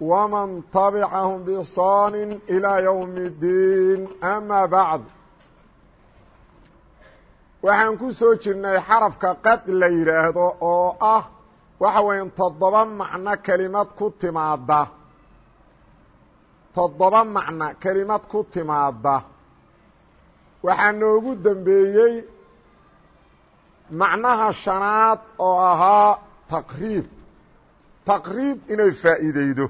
ومن طبعهم بإحصان إلى يوم الدين أما بعد waxaan ku soo jirnay xarafka qad la yidhaahdo oo ah waxa weya toddoba macno kelimad ku timaada toddoba macno kelimad ku timaada waxaa noogu dembeeyey macnaha shanaad oo ahaa taqriib taqriib inay faa'iideydo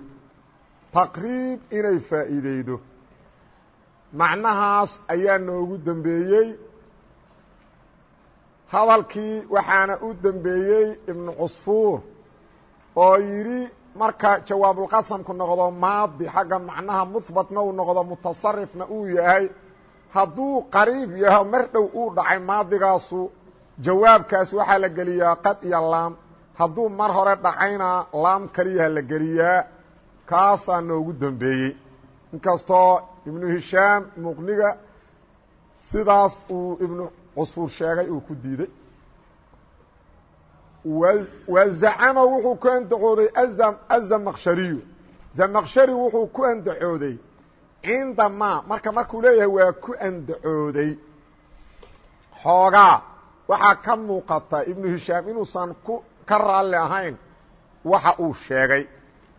taqriib inay faa'iideydo. Macnahaas ayaa noogu dembeeyey hadalkii waxaana u dembeeyey ibnu cusfuur oo yidhi marka jawaabulqasamku noqdo maadi xagga macnaha muhbatna uu noqdo mutasarifna uu yahay hadduu qariib yaho mar dhow uu dhacay maadigaasu jawaabkaas waxaa la geliyaa qad iyo laam. Hadduu mar hore dhacayna laam keliyaha la geliyaa kaasaa noogu dembeeyey inkastoo ibnu hishaam muqniga sidaas uu ibnu cusfuur sheegay uu ku diiday. Wa zacama wuxuu ku andacooday azamaqshariyu zamaqshari wuxuu ku andacooday cinda ma marka markuu leeyahay waa ku andacooday xoogaa waxaa ka muuqata ibnu hishaam inuusan ku ka raalli ahayn waxa uu sheegay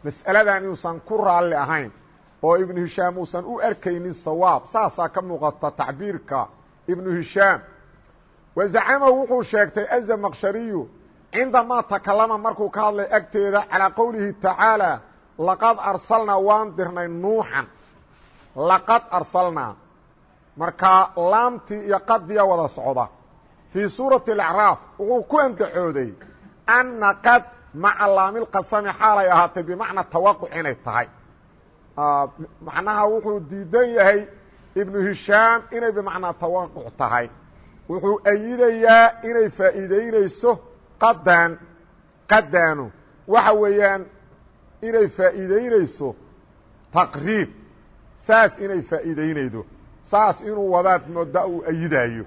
mas'aladan inuusan ku raalli ahayn oo ibnu hishaam uusan u arkaynin sawaab saasaa ka muuqata tacbiirka ibnu hishaam wazacama wuxuu sheegtay azamaqshariyu cindamaa takalama markuu ka hadlay agteeda calaa qowlihi tacaalى laqad arsalnaa waan dirnay nuuxan. Laqad arsalnaa markaa laamtii iyo qadiya wada socda. Fii suurati اlacraaf wuxuu ku andacooday anna qad maca laamilqasami xaalay ahaatay bimacna tawaquc inay tahay. Macnaha wuxuu diidan yahay ibnu hishaam inay bimacnaa tawaquc tahay. Wuxuu ayidayaa inay faa'iideynayso qadan qadaanu waxa weeyaan inay faa'iideynayso taqriib. Saas inay faa'iideynaydo saas inuu wadaad mooda uu ayidaayo.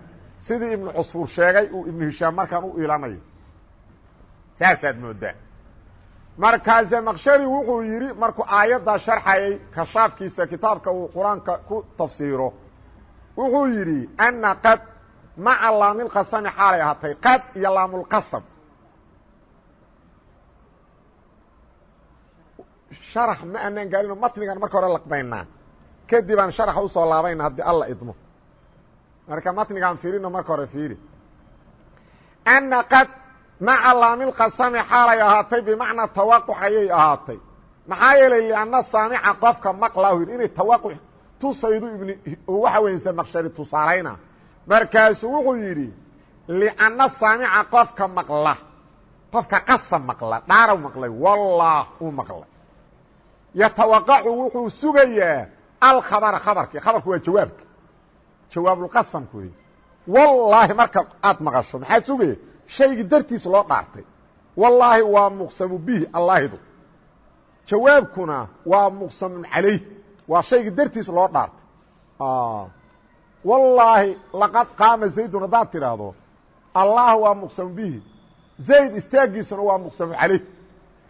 Sidii ibnu cusfuur sheegay uu ibnu hishaam markaan u ilanayo saasaad moodaa. Markaa zamaqshari wuxuu yidhi markuu aayaddaa sharxayay kashaafkiisa kitaabka uu qur'aanka ku tafsiiro. Wuxuu yidhi ana qad maca laamilqasami xaalay ahaatay. Qad iyo laamulqasam sharax ma anaan gaarino matnigan marka hore laqbaynaa. Kadib aan sharaxa u soo laabayna haddii alla idmo. Marka matnigaan fiirino marka hore fiiri. Ana qad maca laamilqasami xaalay ahaatay bimacnaa tawaquc ayay ahaatay. Maxaa yeelay lianna saamica qofka maqlahu inay tawaquc tusaydu ibn waxa weynse maqshari tusaalayna markaasuu wuxuu yidhi lianna saamica qofka maqla qofka qasa maqla dhaaraw maqlay wallah uu maqlay. Yatawaqacu wuxuu sugayaa alkhabara khabarki khabarku waa jawaabka. Jawaabulqasamku wey wallaahi marka aad maqasho maxaad sugaya shaygii dartiis loo dhaartay. Wallaahi waa muqsamu bihi allaahidu jawaabkuna waa muqsamun calayh. Waa shaygii dartiis loo dhaartay. Wallaahi laqad qaama zaydun haddaad tidhaahdo allah waa muqsamu bihi. Zayd istaagiisuna waa muqsamu calayh.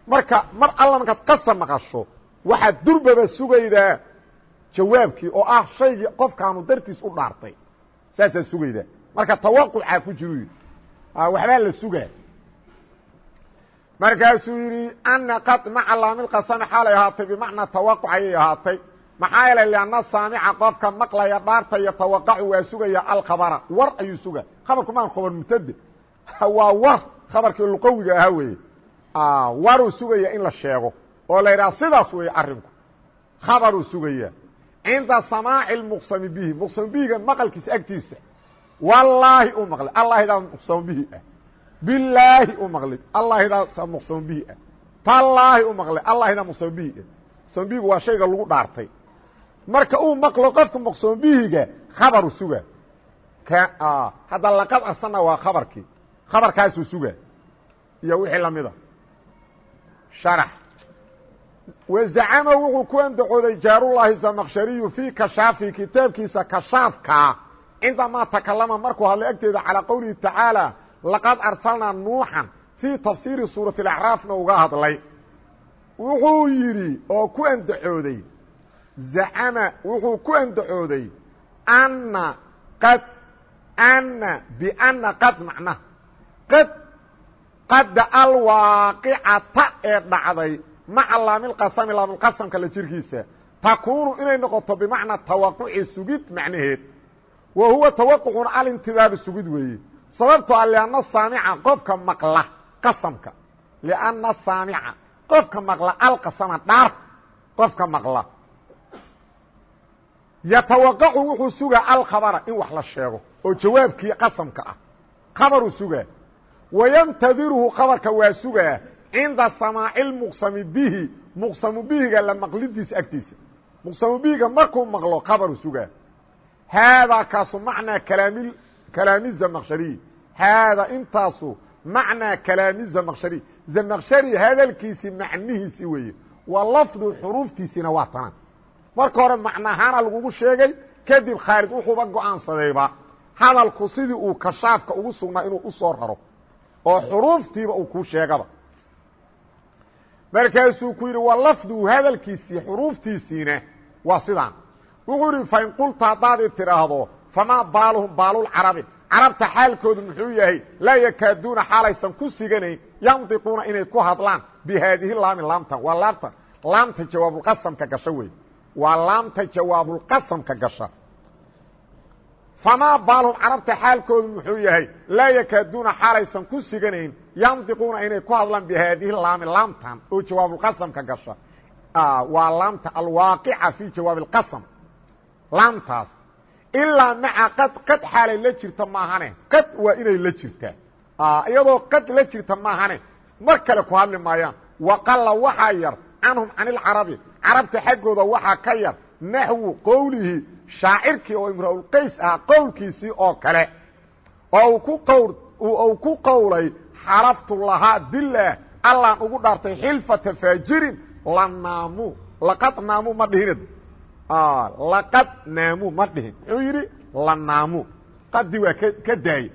Marka mar alla qasam maqasho waxaad durbaba sugaydaa jawaabkii oo ah shaygii qofkaanu dartiis u dhaartay. Saasaad sugaydaa. Marka tawaqucaa ku jiru waxbaa la sugaa markaasuu yidhi ana qad maca laamilqasami xaalay ahaatay bimacnaa tawaquc ayay ahaatay. Maxaa yeelay lianna saamica qofka maqlaya dhaarta iyo tawaqacu waa sugaya alkhabara. War ayuu suga khabarku maan khabar mubtade waa war. Khabarkii luqawiga ahaa weeye. Waruu sugaya in la sheego. Oo la yidhaha sidaas weeye arrinku. Khabaruu sugaya. Cinda samaaci lmuqsami bihi. Muqsam bihiga maqalkiisa agtiisa wallaahi u maqlay. Allahidaa muqsam bihi ah. Bilaahi u maqlay. Allahidaa muqsam bihi ah. Tallaahi u maqlay. Allahidaa muqsam bihi ah. Muqsam bihigu waa shayga lagu dhaartay. Marka uu maqlo qofka maqsoon bihiga khabaru suga. Hadda laqad arsalna waa khabarkii. Khabarkaasuu suga. Iyo wixii lamida sharax. Wazacama wuxuu ku andacooday jaarullaahi zamaqshariyu fii kashaafi kitaabkiisa kashaafkaa cindamaa takalama markuu hadlay agteeda calaa qowlihi tacaala laqad arsalnaa nuuxan fii tafsiiri suurati acraafna uga hadlay wuxuu yidhi oo ku andacooday zacama wuxuu ku andacooday anna qad anna bianna qad macnaha qad qadda alwaaqicata ee dhacday maca laamilqasami laamilqasamka la jirkiisa takuunu inay noqoto bimacnaa tawaquci sugid macnaheed wa huwa tawaqucuna alintidaabi sugid weeye sababtoo a lianna saamica qofka maqla qasamka. Lianna saamica qofka maqla alqasama dhaar qofka maqla. Yatawaqacu wuxuu sugaa alkhabara in wax la sheego oo jawaabkii qasamka ah. Khabaruu sugaa wayantadiruhu khabarka waa sugaa cinda samaaci lmuqsami bihi. Muqsamu bihiga la maqlidiisa agtiisa. Muqsamu bihiga markuu maqlo khabaru sugaa haadaa kaasu macnaa kalaami kalaami zamaqshariy haadaa intaasu macnaa kalaami zamaqshariy zamaqshari hadalkiisii macnihiisi weeye wa lafdu xuruuftiisina waa tana marka hore macnahaana lagugu sheegay kadib khaalid wuxuuba go'aansadayba hadalku sidii uu kashaafka ugu sugnaa inuu u soo raro oo xuruuftiiba uu kuu sheegaba markaasuu ku yidhi wa lafduhu hadalkiisii xuruuftiisiina waa sidaan wuxuu yidhi fain qulta haddaad i tidhaahdo famaa baaluhum baalulcarabi carabta xaalkoodu muxuu yahay laa yakaaduuna xaalaysan ku siganayn yandiquuna inay ku hadlaan bi haadihi laami laamtan. Waa laamta laamta jawaabulqasamka gasho wey. Waa laamta jawaabulqasamka gasha. Famaa baalhum carabta xaalkoodu muxuu yahay laa yakaaduuna xaalaysan ku siganayn yandiquuna inay ku hadlaan bihaadihi laami laamtan. Oo jawaabulqasamka gasha. Waa laamta alwaaqica fii jawaabi اlqasam laamtaas ilaa maca qad qad xaalay la jirta maahane. Qad waa inay la jirtaa iyadoo qad la jirta maahane. Mar kale ku hadli maayaan. Waqalla waxaa yar canhum can ilcarabi carabta xaggooda waxaa ka yar naxwu qowlihi shaacirkii oo imra-ulqays ah qowlkiisii oo kale. Oo uu ku qowlay xalaftu lahaa bilaah allaan ugu dhaartay xilfata faajirin lanaamu laqad naamu ma dhihin laqad naamu ma dhihin. Muxuu yidhi lanaamu qadi waa k ka daayey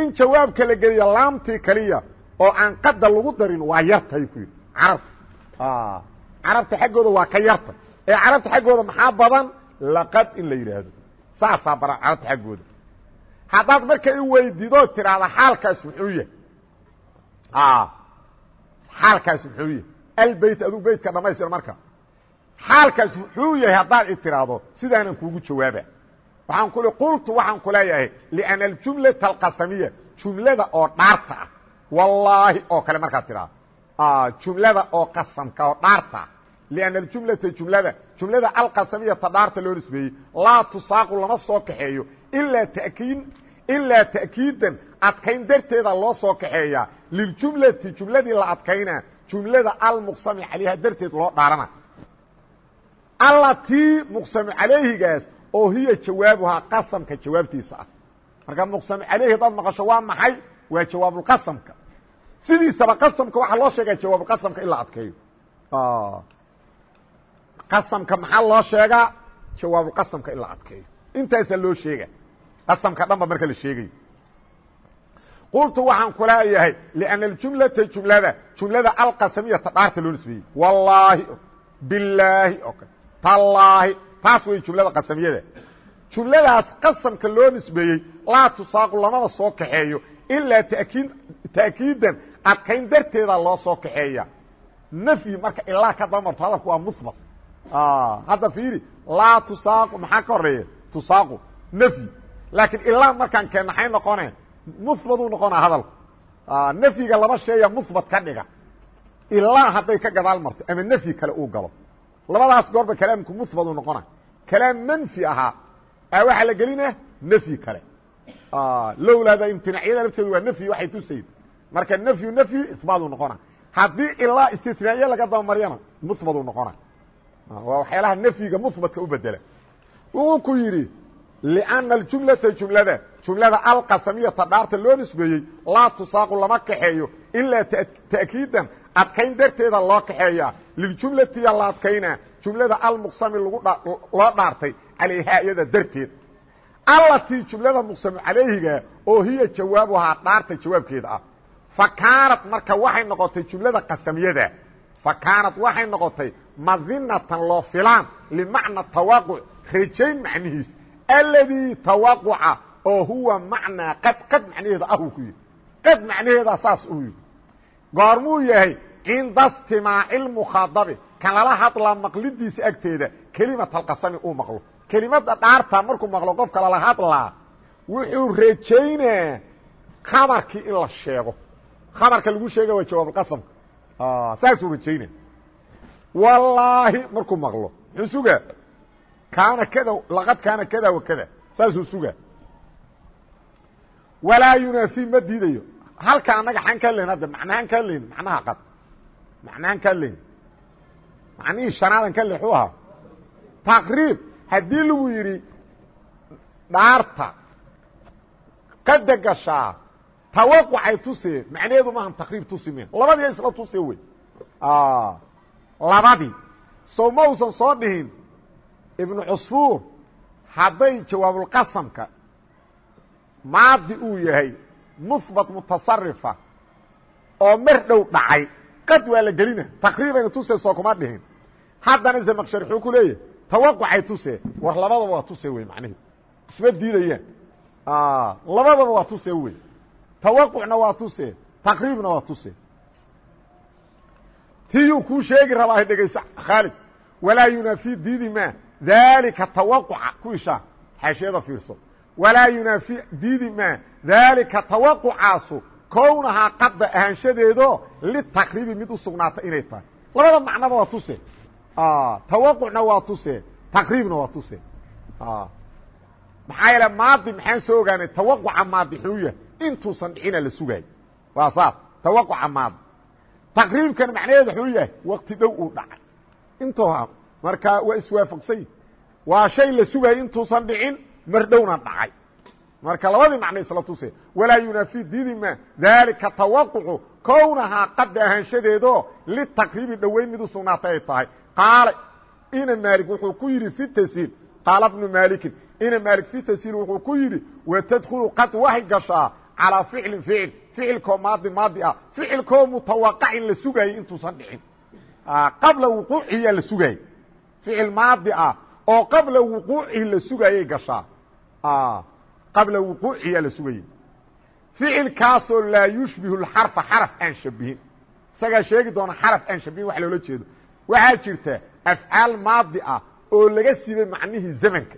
in jawaabka la geliyo laamtii kaliya oo aan qada lagu darin waa yartay ku yidhi. Carabta carabta xaggooda waa ka yartay ee carabta xaggooda maxaa badan? Laqad in la yidhaahdo. Saasaa baran carabta xaggooda. Haddaad marka i weydiidoo tidhaahda xaalkaas muxuu yahay. Xaalkaas muxuu yahay. Albeyt aduu beytka dhamaystir marka xaalkaas muxuu yahay haddaad i tidhaahdo sidaanan kuugu jawaaba waxaan ku qultu waxaan ku leeyahay liana aljumlata alqasamiya jumlada oo dhaarta ah wallaahi oo kale markaad tidhaahdo jumlada oo qasamka oo dhaarta ah لأن الجuملaةa جuمlada جuمlada alqasamiyata dhaarta loo nisbeeyey laa tusaaqu lama soo kaxeeyo ilaa تأkiidan adkayn darteeda loo soo kaxeeya liljumlati jumladii la adkayna jumlada almuqsami calayha darteed loo dhaarana allatii muqsami calayhigaas oo hiya jawaabuhaa qasamka jawaabtiisa ah marka muqsami calayhi hadaad maqasho waa maxay waa jawaabulqasamka sidiisaba qasamka waxaa loo sheegaa jawaabulqasamka in la adkeeyo qasamka maxaa loo sheegaa jawaabulqasamka in la adkeeyo intaasaa loo sheega qasamka dhan ba marka la sheegayo qultu waxaan ku leeyahay لأن الجuملaةa جuمlada جuمlada alqasamiyata dhaarta loo nisbeeyey wallaahi bilaahi o kale tallaahi taas wey jumlada qasamiyada. Jumladaas qasamka loo nisbeeyey laa tusaaqu lamada soo kaxeeyo ilaa takiid ta'kiidan adkayn darteeda loo soo kaxeeya. Nfyi marka ilaa ka damarto hadalku waa muhbat hadda fiiri laa tusaaqu maxaa ka horreeya tusaaqu nfyi laakiin ilaa markaan keen maxay noqone muhbatuu noqona hadalku nfyiga laba sheeya muhbat ka dhiga. Ilaa hadday ka gadaal marto ama nfyi kale uu galo labadaas goorba kalaamku muhbatu noqona kalaam manfi ahaa a waxaa la gelina nfyi kale lowlaada imtinaacyada lafteedu waa nfyi waxay tusayd marka nfyu nfyi isbaatu noqona haddii ilaa istisnaa'iye laga dabamaryana muhbatu noqona waa waxyaalaha nafyiga muhbatka u bedela wuxuu ku yidhi لأنa الجuملaةa جuمlada جuمlada alqasamiyata dhaarta loo nisbeeyey laa tusaaqu lama kaxeeyo ilaa تأkiidan adkayn darteeda loo kaxeeya liljumlatiya la adkayna jumlada almuqsami loo dhaartay calayhaa iyada darteed. Allatii jumlada muqsamu calayhiga oo hiya jawaabuhaa dhaarta jawaabkeeda ah. Fa kaanat marka waxay noqotay jumlada qasamiyada. Fa kaanat waxay noqotay madinatan loo filaan limacna tawaaquc rajayn macnihiis. Aladii tawaquca oo huwa macnaa qad qad macnaheeda ah ku yihi qad macnaheeda saas uu yihi goormuu yahay cinda istimaaci lmukhaadabi kan lala hadlaa maqlidiisa agteeda kelimat alqasami uu maqlo. Kelimada dhaarta markuu maqlo qofka lala hadlaa wuxuu rajaynaa khabarkii in la sheego. Khabarka lagu sheega waa jawaabulqasamka saasuu rajaynaa. Wallaahi markuu maqlo muxuu sugaa kada laqad kaana kada wa kada. Saasuu sugaa. Walaa yunaafi halka anaga xaan ka len hadda macnahaan ka len macnaha qad macnahaan ka len macnihii shanaadan ka len xuu ahaa. Taqriib haddii lagu yidhi dhaarta qada gashaa tawaqucay tusee macnaheedu maahan taqriib tusi me labadii isla tuse wey. Labadii. Sow ma usan soo dhihin ibnu cusfuur hadday jawaabulqasamka maadi uu yahay muhbat mutasarifa oo mar dhow dhacay. Qad waa la gelina taqriibayna tuse soo kuma dhihin. Haddana zamaqshari xuu ku leeyahay tawaqucay tuse war labadaba waa tuse wey macnihi isma diidayaan. Labadaba waa tuse wey. Tawaqucna waa tuse taqriibna waa tuse tiyuu kuu sheegi rabaa dhegayso khaalid walaa yunaafi diidi ma dalika tawaquca ku ishaa xaashiyada fiirso walaa yunaafi diidi ma. Dalika tawaqucaasu kownahaa qadda ahaanshadeedo litakriibi mid u sugnaata inay tahay. Labada macnaba waa tuse. Tawaqucna waa tuse. Taqriibna waa tuse. Maxaa yeele maadi maxaan soo ogaanay tawaquca maadi xuu yahay. Intuusan dhicina la sugaayo waa saas. Tawaquca maadi. Taqriibkan macnaheedu xuu yahay wakti dhow uu dhacay. Intu marka waa iswaafaqsany waa shay la sugayo intuusan dhicin mar dhowna dhacay. Marka labadii macno isla tuse walaa yunaafi diidi ma dalika tawaqucu kownahaa qadda ahaanshadeedo litaqriibi dhoweyn mid u sugnaatay ay tahay. Qaala ina maalik wuxuu ku yidhi fi tasiil qaala bnu maalikin ina maalik fi tasiil wuxuu ku yidhi watadkhulu qad waxay gashaa calaa ficlin ficil ficilkoo maadi maadi ah ficilkoo mutawaqacin la sugaayey intuusan dhicin. Qabla wuquuciyaa la sugaayey ficil maadi ah oo qabla wuquucihi la sugaayay gashaa qabla wuquuciyaa la sugayey ficilkaasoo laa yushbihu xarfa xaraf aan shabihin isagaa sheegi doona xaraf aan shabihin wax loola jeedo waxaa jirta afcaal maadi ah oo laga siibay macnihii zamanka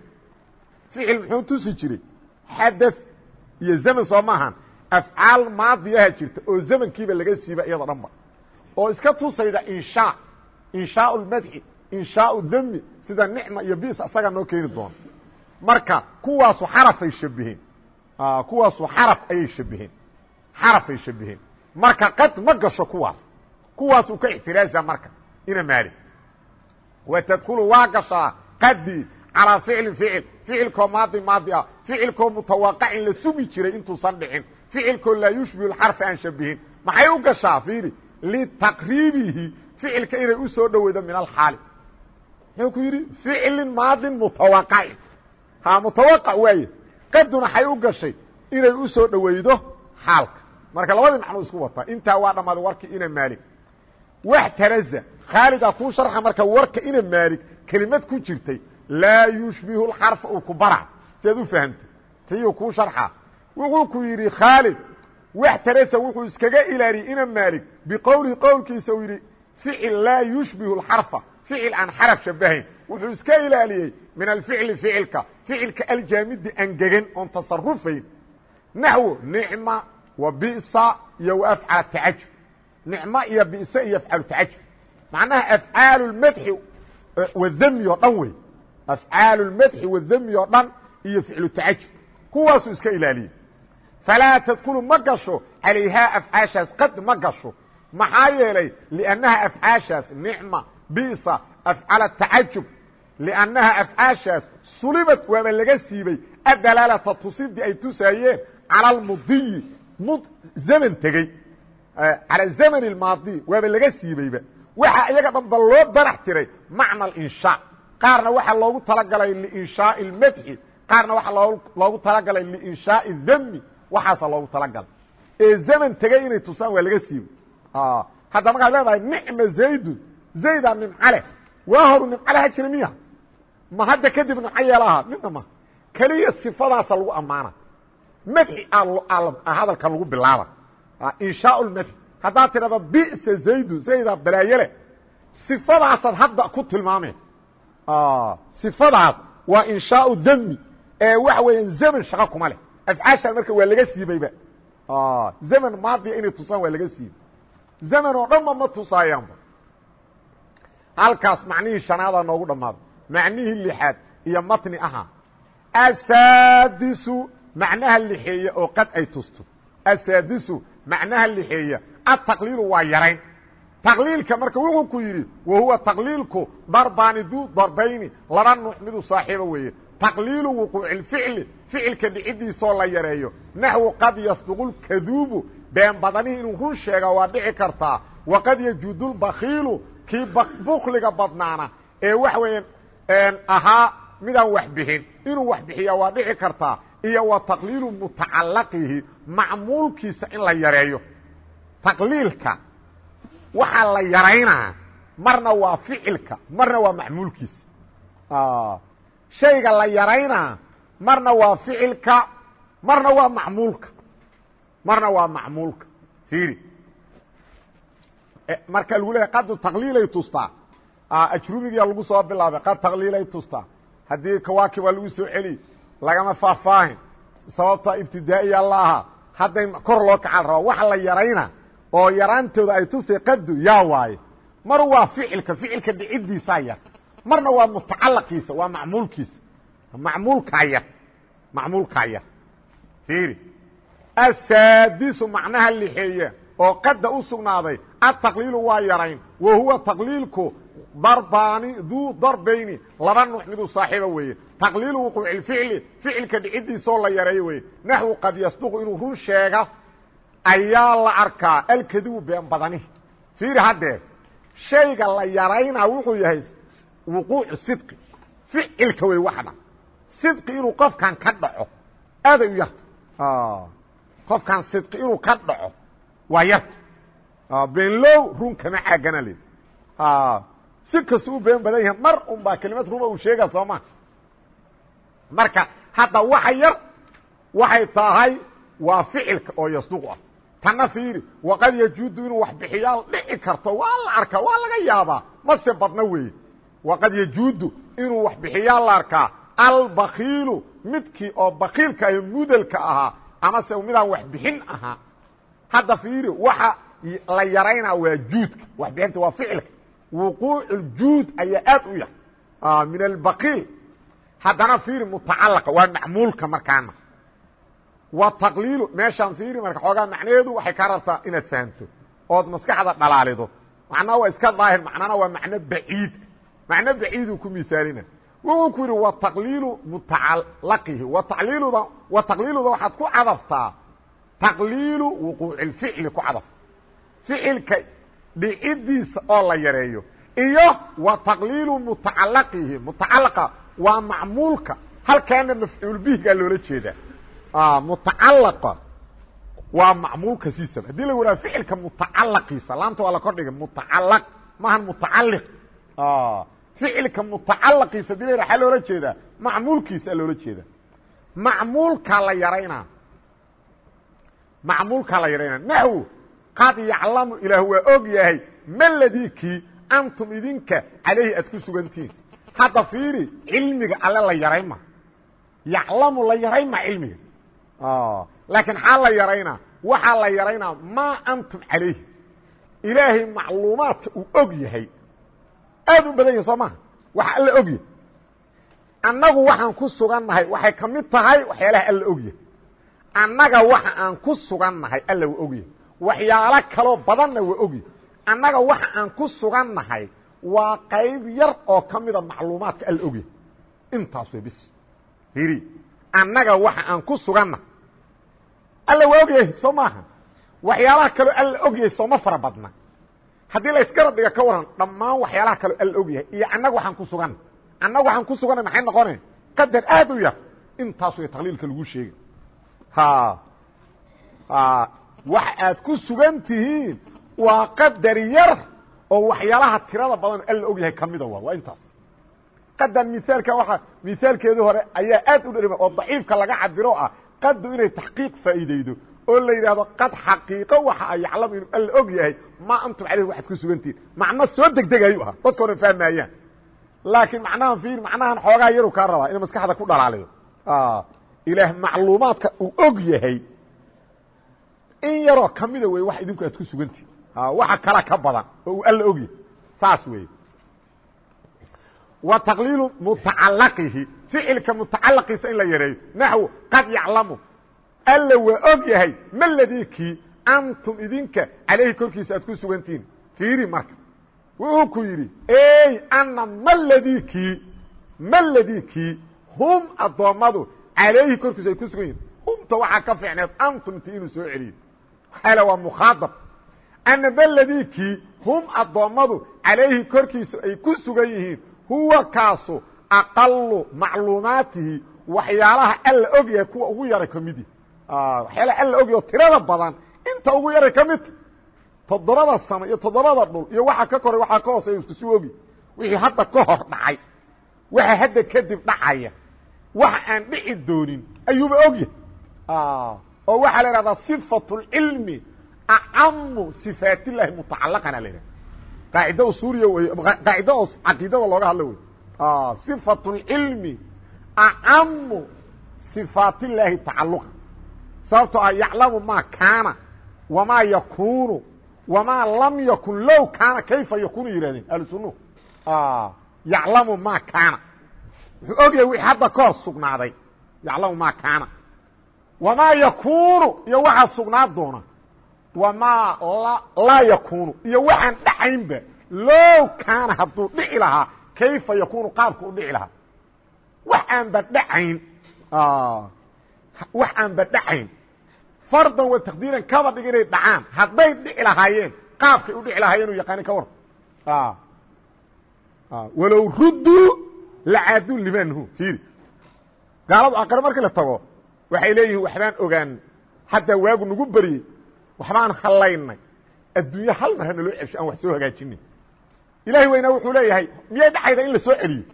ficil muxuu tusi jiray xadaث iyo zaman soo maahan afcaal maadiyaha jirta oo zamankiiba laga siiba iyado dhan ba oo iska tusayda inshaa inshaau اmadxi inshaau dami sida nicma iyo bis asagaa noo keeni doona marka kuwaasu xarafay shabiheen kuwaasu xaraf ayay shabiheen xarafay shabiheen marka qad ma gasho kuwaas. Kuwaas uu ka ixtiraasa marka. Ina maali. Wa tadkulu waa gashaa qadii calىa ficlin ficil ficilkoo maadi maadi ah. Ficilkoo mutawaqacin la sugi jiray intuusan dhicin. Ficilkoo laa yushbihu xarfa aan shabihin maxay u gashaa fiiri litaqriibihi ficilka inay u soo dhoweydo min alxaali. Muxuu ku yidhi? Ficlin maadin mutawaqacin ha mutawaqac waaye qaduna xay u gashay inay u soo dhoweydo xaalka. Marka labadii macnuu isku wataa intaa waa dhammaaday warkii ina maalig wax taraza. Khaalidaa kuu sharxa marka warka ina maalig kelimad ku jirtay laa yushbihu xarfa uu ku bara si aad u fahamto. Tiyuu kuu sharxa wuxuu ku yidhi khaalid wax tarasa wuxuu iskaga ilaaliyey ina maalig biqowlihi qowlkiisa. Uu yidhi ficil laa yushbihu xarfa ficil aan xaraf shabahayn wuxuu iska ilaaliyey min alficli ficilka. Ficilka aljaamidi angegan oon tasarufayn naxwo nicma wa bisa iyo wa afcal tacajub nicmo iyo bisa iyo afcalu tacajub macnaha afcaalu lmadxi wadami oo dhan wey afcaal اmadxi wadami oo dhan iyo ficlu tacajub kuwaasuu iska ilaaliyey. Falaa tadkulu ma gasho calayhaa afcaashaas qad ma gasho. Maxaa yeelay liannaha afcaashaas nicma bisa afcala tacajub liannaha afcaashaas sulibad waaba laga siibay adalaalata tusidii ay tusaayeen cala almudiyi mud zaman tegey cala zamani almaadi waaba laga siibayba waxaa iyaga dhanba loo barax tiray macna alinshaa qaarna waxaa loogu talagalay liinshaai اlmadxi qaarna waxaa loogu talagalay liinshaai dami waxaasa loogu talagalay ee zaman tegey inay tusaan waa laga siibay hadda markaad leedahay nicma zaydun zaydaa nimca leh waa horu nimca leha jira miya ma hadda kadib nimco yeelaha midna ma. Keliya sifadaasa lagu ammaana. Madxi hadalkan lagu bilaaba inshaa madxi haddaad tidhahdo bisa zaydun zaydaa balaaye leh sifadaasaad hadda ku tilmaameen sifadaas waa inshaau dami ee waxa weeyaan zaman shaqo kuma leh. Afcaashaan marka waa laga siibayba zaman maadiya inay tusaan waa laga siibay. Zaman oo dhanba ma tusaayaanba halkaas macnihii shanaadaa noogu dhammaaday macnihii lixaad iyo matni ahaa asaadisu macnaha lixeeya oo qad ay tusto. Asaadisu macnaha lixeeya ataqliilu waa yarayn. Taqliilka marka wuxuu ku yidhi wa huwa taqliilku darbaani duu darbayni laba nuuc miduu saaxiibo weeye. Taqliilu wuquuci lficli ficilka dhicidiisoo la yareeyo. Naxwu qad yasduqu lkaduubu been badanihi inuu run sheega waa dhici kartaa. Waqad yajuudu lbakiilu kii bukliga badnaana. Ee waxa weeyaan ahaa midaan wax bixin inuu wax bixiya waa dhici kartaa. Iyo wa taqliilu mutacalaqihi macmuulkiisa in la yareeyo. Taqliilka waxaa la yaraynaa. Marna waa ficilka marna waa macmuulkiisa. Shayga la yaraynaa marna waa ficilka marna waa macmuulka. Marna waa macmuulka. Fiiri marka lagu leeyahy qadu taqliilay tustaa ajrubigiya lagu soo bilaabay. Qad taqliilay tustaa haddii kawaakib waa lagu soo celi lagama faahfaahin. Sababta ibtidaa'iya la ahaa hadday kor loo kacaal rabaa waxa la yarayna oo yaraantooda ay tusay qadu yaa waaye. Mar waa ficilka ficilka dhiciddiisaa yar. Marna waa mutacalaqiisa waa macmuulkiisa. Macmuulkaa yar. Macmuulkaa yar. Fiiri. Asaadisu macnaha lixeeye oo qadda u sugnaaday ataqliilu waa yarayn. Wa huwa taqliilku darbaani duu darbayni laba nuuc miduu saaxiiba weeye. Taqliilu wuquuci ficli ficilka dhicidiisoo la yareeyo weeye. Naxwu qad yasduqu inuu run sheega ayaa la arkaa alkadibu been badanihi fiiri haddee shayga la yaraynaa wuxuu yahay wuquucu sidqi ficilka wey waxdha sidqi inuu qofkan ka dhaco aaday u yarta. Qofkan sidqi inuu ka dhaco waa yarta. Beenlow run kama caagana le si kastu been badan yahay mar un baa kelimad ruma uu sheega soo ma. Marka hadda waxa yar waxay tahay waa ficilka oo yasduq ah. Tanna fiiri waqad yajuudu inuu wax bixiyaa dhici karto waa la arkaa waa laga yaabaa mase badna weeye. Waqad yajuudu inuu wax bixiyaa la arkaa albakiilu midkii oo bakiilka aho mudalka ahaa amase midaan wax bixin ahaa. Hadda fiiri waxa la yaraynaa waa juudka wax bixinta waa ficilka wuquuc اjuud ayaa aad u yar min albakiil haddana fiiri mutacalaqa waa macmuulka markaana wa taqliilu meeshaan fiiri marka xoogaa macnaheedu waxay ka rabtaa inaad fahamto ood maskaxda dhalaalido macnaa waa iska daahir macnana waa macno baciid macno baciiduu ku misaalina wuxuu ku yidhi wa taqliilu mutacalaqihi wataliiluda wa taqliiluda waxaad ku cadaftaa taqliilu wuquuci اlficli ku cadaf ficilka dhicidiisa oo la yareeyo. Iyo wa taqliilu mutacalaqihi mutacalaqa waa macmuulka halkaana mafcuul bihigaa loola jeedaa. Mutacalaqa waa macmuulka siisaba. Hadii la waraha ficilka mutacalaqiisa laanta waa la kordhigay mutacalaq maahan mutacaliq ficilka mutacalaqiisa haddii la yaraha a loola jeedaa macmuulkiisa loola jeedaa. Macmuulkaa la yaraynaa macmuulkaa la yaraynaa naxw qad yaclamu ilaah waa og yahay ma ladii kii antum idinka calayhi aad ku sugantihiin hadda fiiri cilmiga alle la yarayma yaclamu la yarayma cilmiga. Laakiin xaa la yaraynaa waxaa la yaraynaa maa antum calayhi. Ilaahay macluumaadka uu og yahay. Aad u badan yahay soo maha waxa alla og yahay. Annagu waxaan ku sugannahay waxay ka mid tahay waxyaalaha alla og yahay. Annaga waxa aan ku sugannahay alla waa og yahay waxyaalo kaloo badanna waa ogyahay annaga waxa aan ku sugannahay waa qayb yar oo ka mida macluumaadka alla ogyahay intaas way bis. Iri annaga waxa aan ku suganna alla waa ogyahay soo maaha. Waxyaalaha kaloo alla ogyahay sooma fara badna. Haddii la dhiga ka waran dhammaan waxyaalaha kaloo alla ogyahay iyo annaga waxaan ku suganna annaga waxaan ku suganna maxay noqone qadar aad u yar. Intaas way taqliilka lagu sheegay wax aad ku sugan tihiin waa qadar yar oo waxyaalaha tirada badan alla og yahay kamida waa waa intaas. Qadar miaalka waa misaalkeedii hore ayaa aad u dharima oo daciifka laga cabiro ah qadu inay taxqiiq faa'iideydo oo la yidhaahdo qad xaqiiqo waxa ay yaclamu inuu alla og yahay ma antum caleyh waxaad ku sugantihiin macno soo degdegayu ahaa dadka oran fahmaayaan. Laakiin macnahan fiir macnahan xoogaa yaru kaa rabaa inuu maskaxda ku dhalaaliyo ilaah macluumaadka uu og yahay in yaroo kamida wey wax idinku aad ku sugantihin waxa kala ka badan oo uu alla og yahay. Saas wey wa taqliilu mutacalaqihi ficilka mutacalaqiisa in la yareeyo naxwu qad yaclamu. Alla waa og yahay ma ladii kii antum idinka calayhi korkiisa aad ku sugantihiin fiiri marka. Wuxuu ku yidhi ey ana ma ladii kii ma ladii kii hum addoommadu calayhi korkiisa ay ku sugan yihiin humta waxaa ka fiicneed antumti inuu soo celiyo xale waa mukhaadab. Ana beladii kii hum addoommadu calayhi korkiisa ay ku sugan yihiin. Huwa kaasu aqalu macluumaatihi waxyaalaha alla og yahay kuwa ugu yaray ka mid waxyaalaha alla og yahay oo tirada badan inta ugu yaray ka midta toddobada sano iyo toddobada dhul iyo waxa ka koray waxaa ka hooseeya iskusi ogi wixii hadda ka hor dhacay ogyahay oo waxaa la ihahdaa صifaة اlcilmi acamu صifaat الlahi mutacalaqana la ihahda qaacida usuuriya wey qaacida oo caqiidada looga hadla wey صifaة اlcilmi acamu صifaat الlahi tacaluqa sababtoo ah yaclamu ma kaana wamaa yakunu wamaa lam yakun low kaana kayfa yakunu yihahdeen ahlusunuhu yaclamu ma kaana wuxuu og yahay wixii hadda ka hor sugnaaday yaclamu ma kaana wamaa yakunu iyo waxaa sugnaa doona wamaa laa yakunu iyo waxaan dhacaynba low kaana hadduu dhici lahaa kayfa yakunu qaabku u dhici lahaa wax aanba dhacayn wax aanba dhacayn fardan wa taqdiiran kaba dhig inay dhacaan hadday dhici lahaayeen qaabkay u dhici lahaayeen u yaqaanin ka war walow rudduu lacaaduu limanhu fiiri gaaladu aqare markii la tago waxay leeyihiin waxbaan ogaan. Haddaa waagu nagu beriyey waxbaan hallaynay adduunye hal mar hana loo celsho aan wax soo hagaajinin ilahay weynaa wuxuu leeyahay miyay dhacayda in la soo celiyo?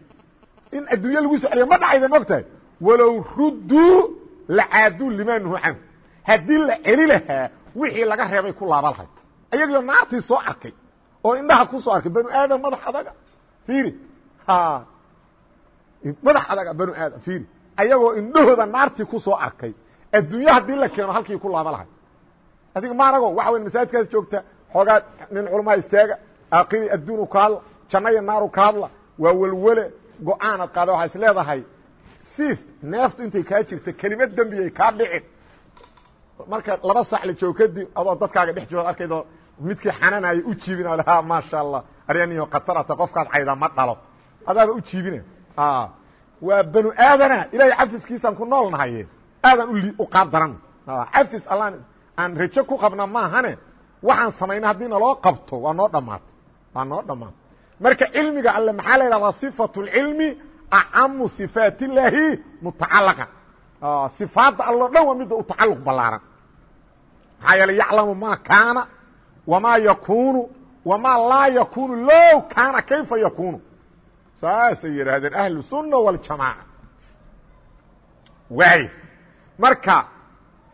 In adduunye lagu soo celiyo ma dhacayda mogtahay walow rudduu lacaaduu limanhu canhu. Haddii la celi lahaa wixii laga reebay ku laaba lahay ayagiyo naartii soo arkay oo indhaha ku soo arkay banu aadam madax adaga fiiri. Madax adaga banu aadam fiiri ayagoo indhahooda naartii ku soo arkay. Adduunye haddii la keeno halkii ku laaba lahay. Adiga maanago waxa weya masaajidkaas joogta xoogaa nin culamaa istaaga aakiri adduunu ka hadla janno iyo naaru ka hadla waa welwele go'aanad qaada waxaa is leedahay. Siif neeftu intay kaa jirta kelimad dembiyay kaa dhicin. Marka laba sax la joog kadib adoo dadkaaga dhex jooga arkaydoo midkii xananaya u jiibina ha maasha allah. Aryaniyo katarata qofkaad cayda ma dhalo. Adaaba u jiibina waa banu aadana ilahay cafiskiisaan ku nool nahaye aadan u qaab daran cafis allaan aan rajo ku qabna maahane waxaan samayna haddii naloo qabto waa noo dhamaatay waa noo dhamaatay marka cilmiga alle maxaa la yidhahdaa صifaة اlcilmi acamu صifaat اllaahi mutacalaqa صifaadda allo dhan waa midda u tacaluq balaaran maxaa yeele yaclamu ma kaana wamaa yakunu wamaa laa yakunu low kaana kayfa yakunu saasay yidhaahdeen ahlu sunna waljamaaca waay marka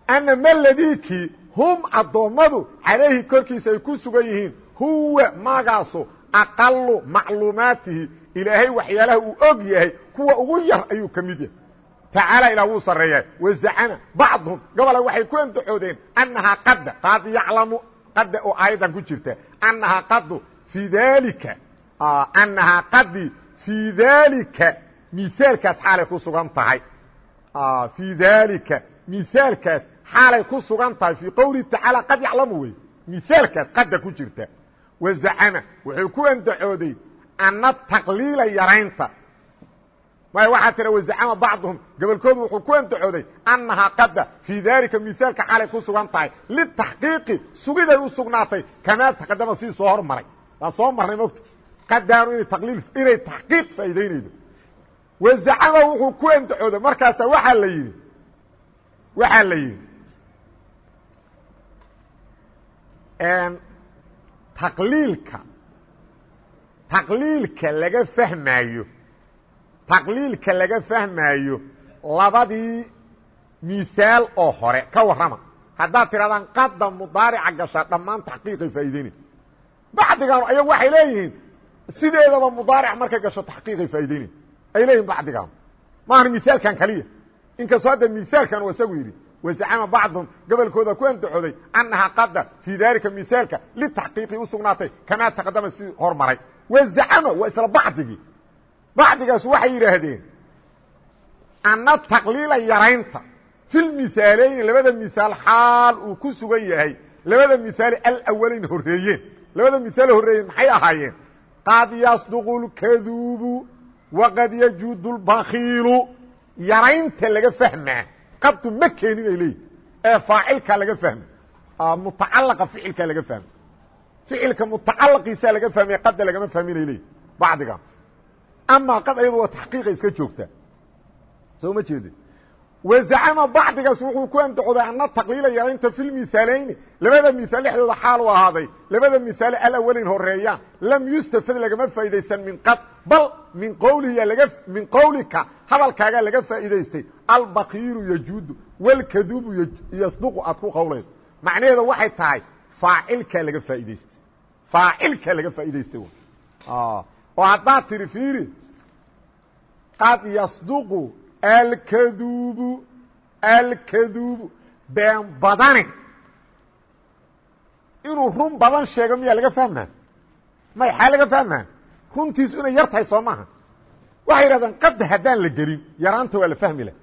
ana maladikii hum addoommadu calayhi korkiisa ay ku sugan yihiin. Huwa magaasu aqalu macluumaatihi. Ilaahay waxyaalaha uu og yahay kuwa ugu yar ayuu ka mid yahay. Tacaala ilah wuu sarreeyaa. Wazacama bacduhum. Gobola waxay ku andacoodeen annahaa qadda. Qaad yaclamu qadda oo aayaddan ku jirta. Annahaa qadu fii dalika annahaa qadi fii dalika misaalkaas xaalay ku sugan tahay fii dalika misaalkaas xaalay ku sugan tahay fii qowlihi tacaala qad yaclamu wey misaalkaas qadda ku jirta wazacama wuxuu ku andacooday ana taqliila yaraynta maya waxaa tira wazacama bacduhum gobolkoodu wuxuu ku antacooday annahaa qada fii dalika misaalka xalay ku sugan tahay litaxqiiqi sugiday u sugnaatay kamaa taqadama sii soo hormaray waa soo marnay mogta qadaanu inay taxqiiq faa'idaynaydo wazacama wuxuu ku antacooday markaasa waxaa la yidhi waxaa la yidhi taqliilka taqliilka laga fahmaayo taqliilka laga fahmaayo labadii misaal oo hore ka warrama. Haddaad tidhahdaan qada mudaarica gashaa dhammaan taxqiiqay faa'ideynay bacdigaanu ayagu waxay leeyihiin sideedaba mudaaric markay gasho taxqiiqay faa'ideynay ay leeyihiin bacdigaanu maahan misaalkan kaliya. Inkastoo hadda misaalkan u isagu yidhi wazacama bacdum gobolkooda ku andacooday annahaa qada fii dalika misaalka litaxqiiqi u sugnaatay kamaa taqadama si hormaray. Wazacama waa isla bacdigii. Bacdigaas waxay yidhaahdeen anna taqliila yaraynta filmisaaleyni labada misaal xaal uu ku sugan yahay labada misaale alawalayn horreeyeen labada misaal horreeyeen maxay ahaayeen qad yasduqu lkaduubu waqad yajuudu lbakiilu yaraynta laga fahmaa qabtu ma keenin ay leeyihiin ee faacilkaa laga fahma mutacalaqa ficilkaa laga fahma ficilka mutacalaqiisaa laga fahmaya qadda lagama fahmin ay leeyihiin bacdiga amaa qad ayadu waa taxqiiqa iska joogtaa soo ma jeede wazacama bacdigaas wuxuu ku andacooday ana taqliila yaraynta fi lmisaaleyni labada misaal dhexdooda xaal u ahaaday. Labada misaale alawalin horeeyaan lam yustafad lagama faa'idaysan min qad bal min laga min qowlika hadalkaagaa laga faa'idaystay albakiiru yajuudu wlkadubu yasduqu aad ku qawlaydo macnaheeda waxay tahay faacilkaa laga faa'idaystay faacilkaa laga faa'idaystay oo haddaad tiri fiiri qad yasduqu alkadubu alkadubu been badane inuu run badan sheego miyaa laga fahmaa may xaa laga fahmaa runtiisu inay yar tahay soo maaha waxay yidhahdeen qad haddaan la gelin yaraanta waa la fahmi lah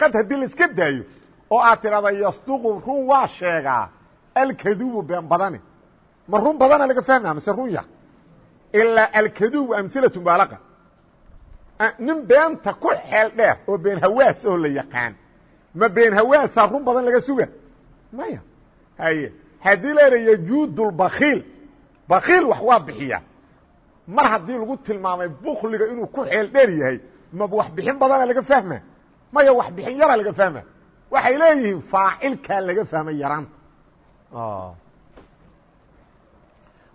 qad haddii la iska daayo oo aad tidhahda yasduqu run waa sheegaa alkadubu been badane ma run badana laga fahmaa mase run yar ilaa alkadubu amhilatu mubaalaqa nin beenta ku xeel dheer oo been hawaas oo la yaqaan. Ma been hawaasaa run badan laga suga maya. Haye. Haddii la yidha yajuudu lbakiil bakiil wax waa bixiya. Mar haddii lagu tilmaamay bukliga inuu ku xeel dheer yahay ma wax bixin badana laga fahma? Maya wax bixin yara laga fahma? Waxay leeyihiin faacilkaa laga fahmay yaraanta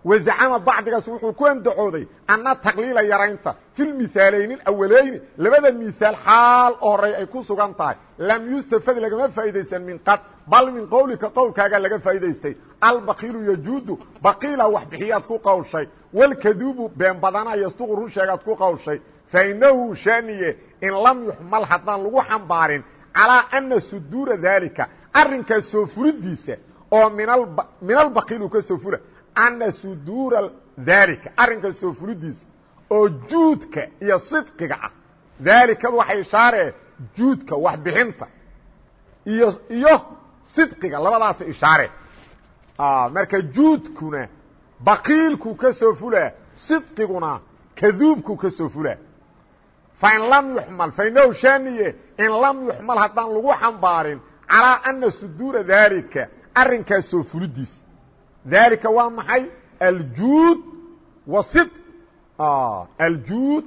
wazacama bacdigaas wuxuu ku andacooday anna taqliila yaraynta fi lmisaalayni awaleyni labada misaal xaal horey ay ku sugan tahay. Lam yustafad lagama faa'idaysan min qad bal min qowlika qowlkaagaa laga faa'idaystay albakiilu yajuudu bakiila wax bixiyaad ku qowlshay walkaduubu been badana yastuqu run sheegaad ku qowlshay fainahu shaniye in lam yuxmal haddaan lagu xambaarin calaa ana suduura daalika arrinkaas soo furidiisa oo min albakiilu ka soo fura ana suduura daalika arrinka soo fulidiisa oo juudka iyo sidqiga ah daalikadu waxay ishaaree juudka waxbixinta iyo iyo sidqiga labadaasa ishaare marka juudkuna bakiilku ka soo fulaa sidqiguna kaduubku ka soo fulaa fain lam yuxmal fainahu shaniye in lam yuxmal haddaan lagu xambaarin calaa ana suduura daalika arrinkaas soo fulidiisa dalika waa maxay? Aljuud wasid aljuud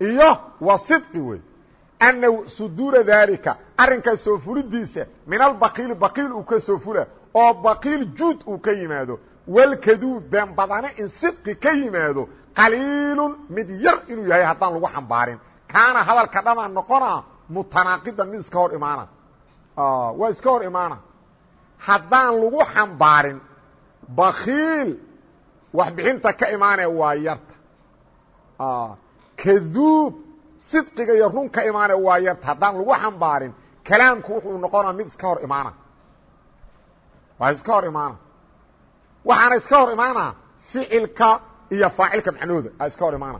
iyo wasidqi wey. Ana suduura dalika arrinkaas soo fulidiisa min albakiili bakiil uu ka soo fula oo bakiil juud uu ka yimaado. Walkaduub been badane in sidqi ka yimaado qaliilun mid yar inuu yahay haddaan lagu xambaarin. Kaana hadalka dhamaa noqonaa mutanaaqidan mid iska hor imaana. Waa iska hor haddaan lagu xambaarin bakiil waxbixinta ka imaanaya waa yarta. Kaduub sidqiga iyo run ka imaanaya waa yarta. Haddaan lagu xambaarin kalaamku wuxuu noqonaa mid iska hor imaana. Waa iska hor imaana. Waxaana iska hor imaana ficilka iyo faacilka macnahooda a iska hor imaana.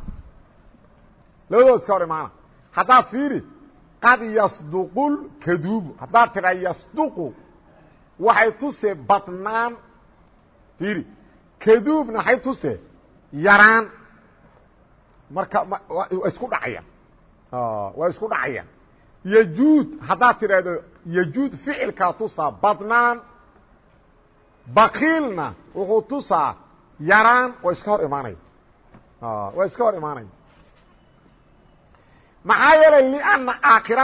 Labadooda iska hor imaana. Haddaad fiiri qad yasduqu lkaduubu haddaad tidhaa yasduqu waxay tuse badnaan. Fiiri kaduubna waxay tuse yaraan. Marka waa isku dhacayaan waa isku dhacayaan yjuud haddaad tidhaahdo yjuud ficilkaa tusaa badnaan. Bakiilna wuxuu tusaa yaraan. Waa iska hor imaanaya. Waa iska hor imaanaya. Maxaa yeelay lna aakir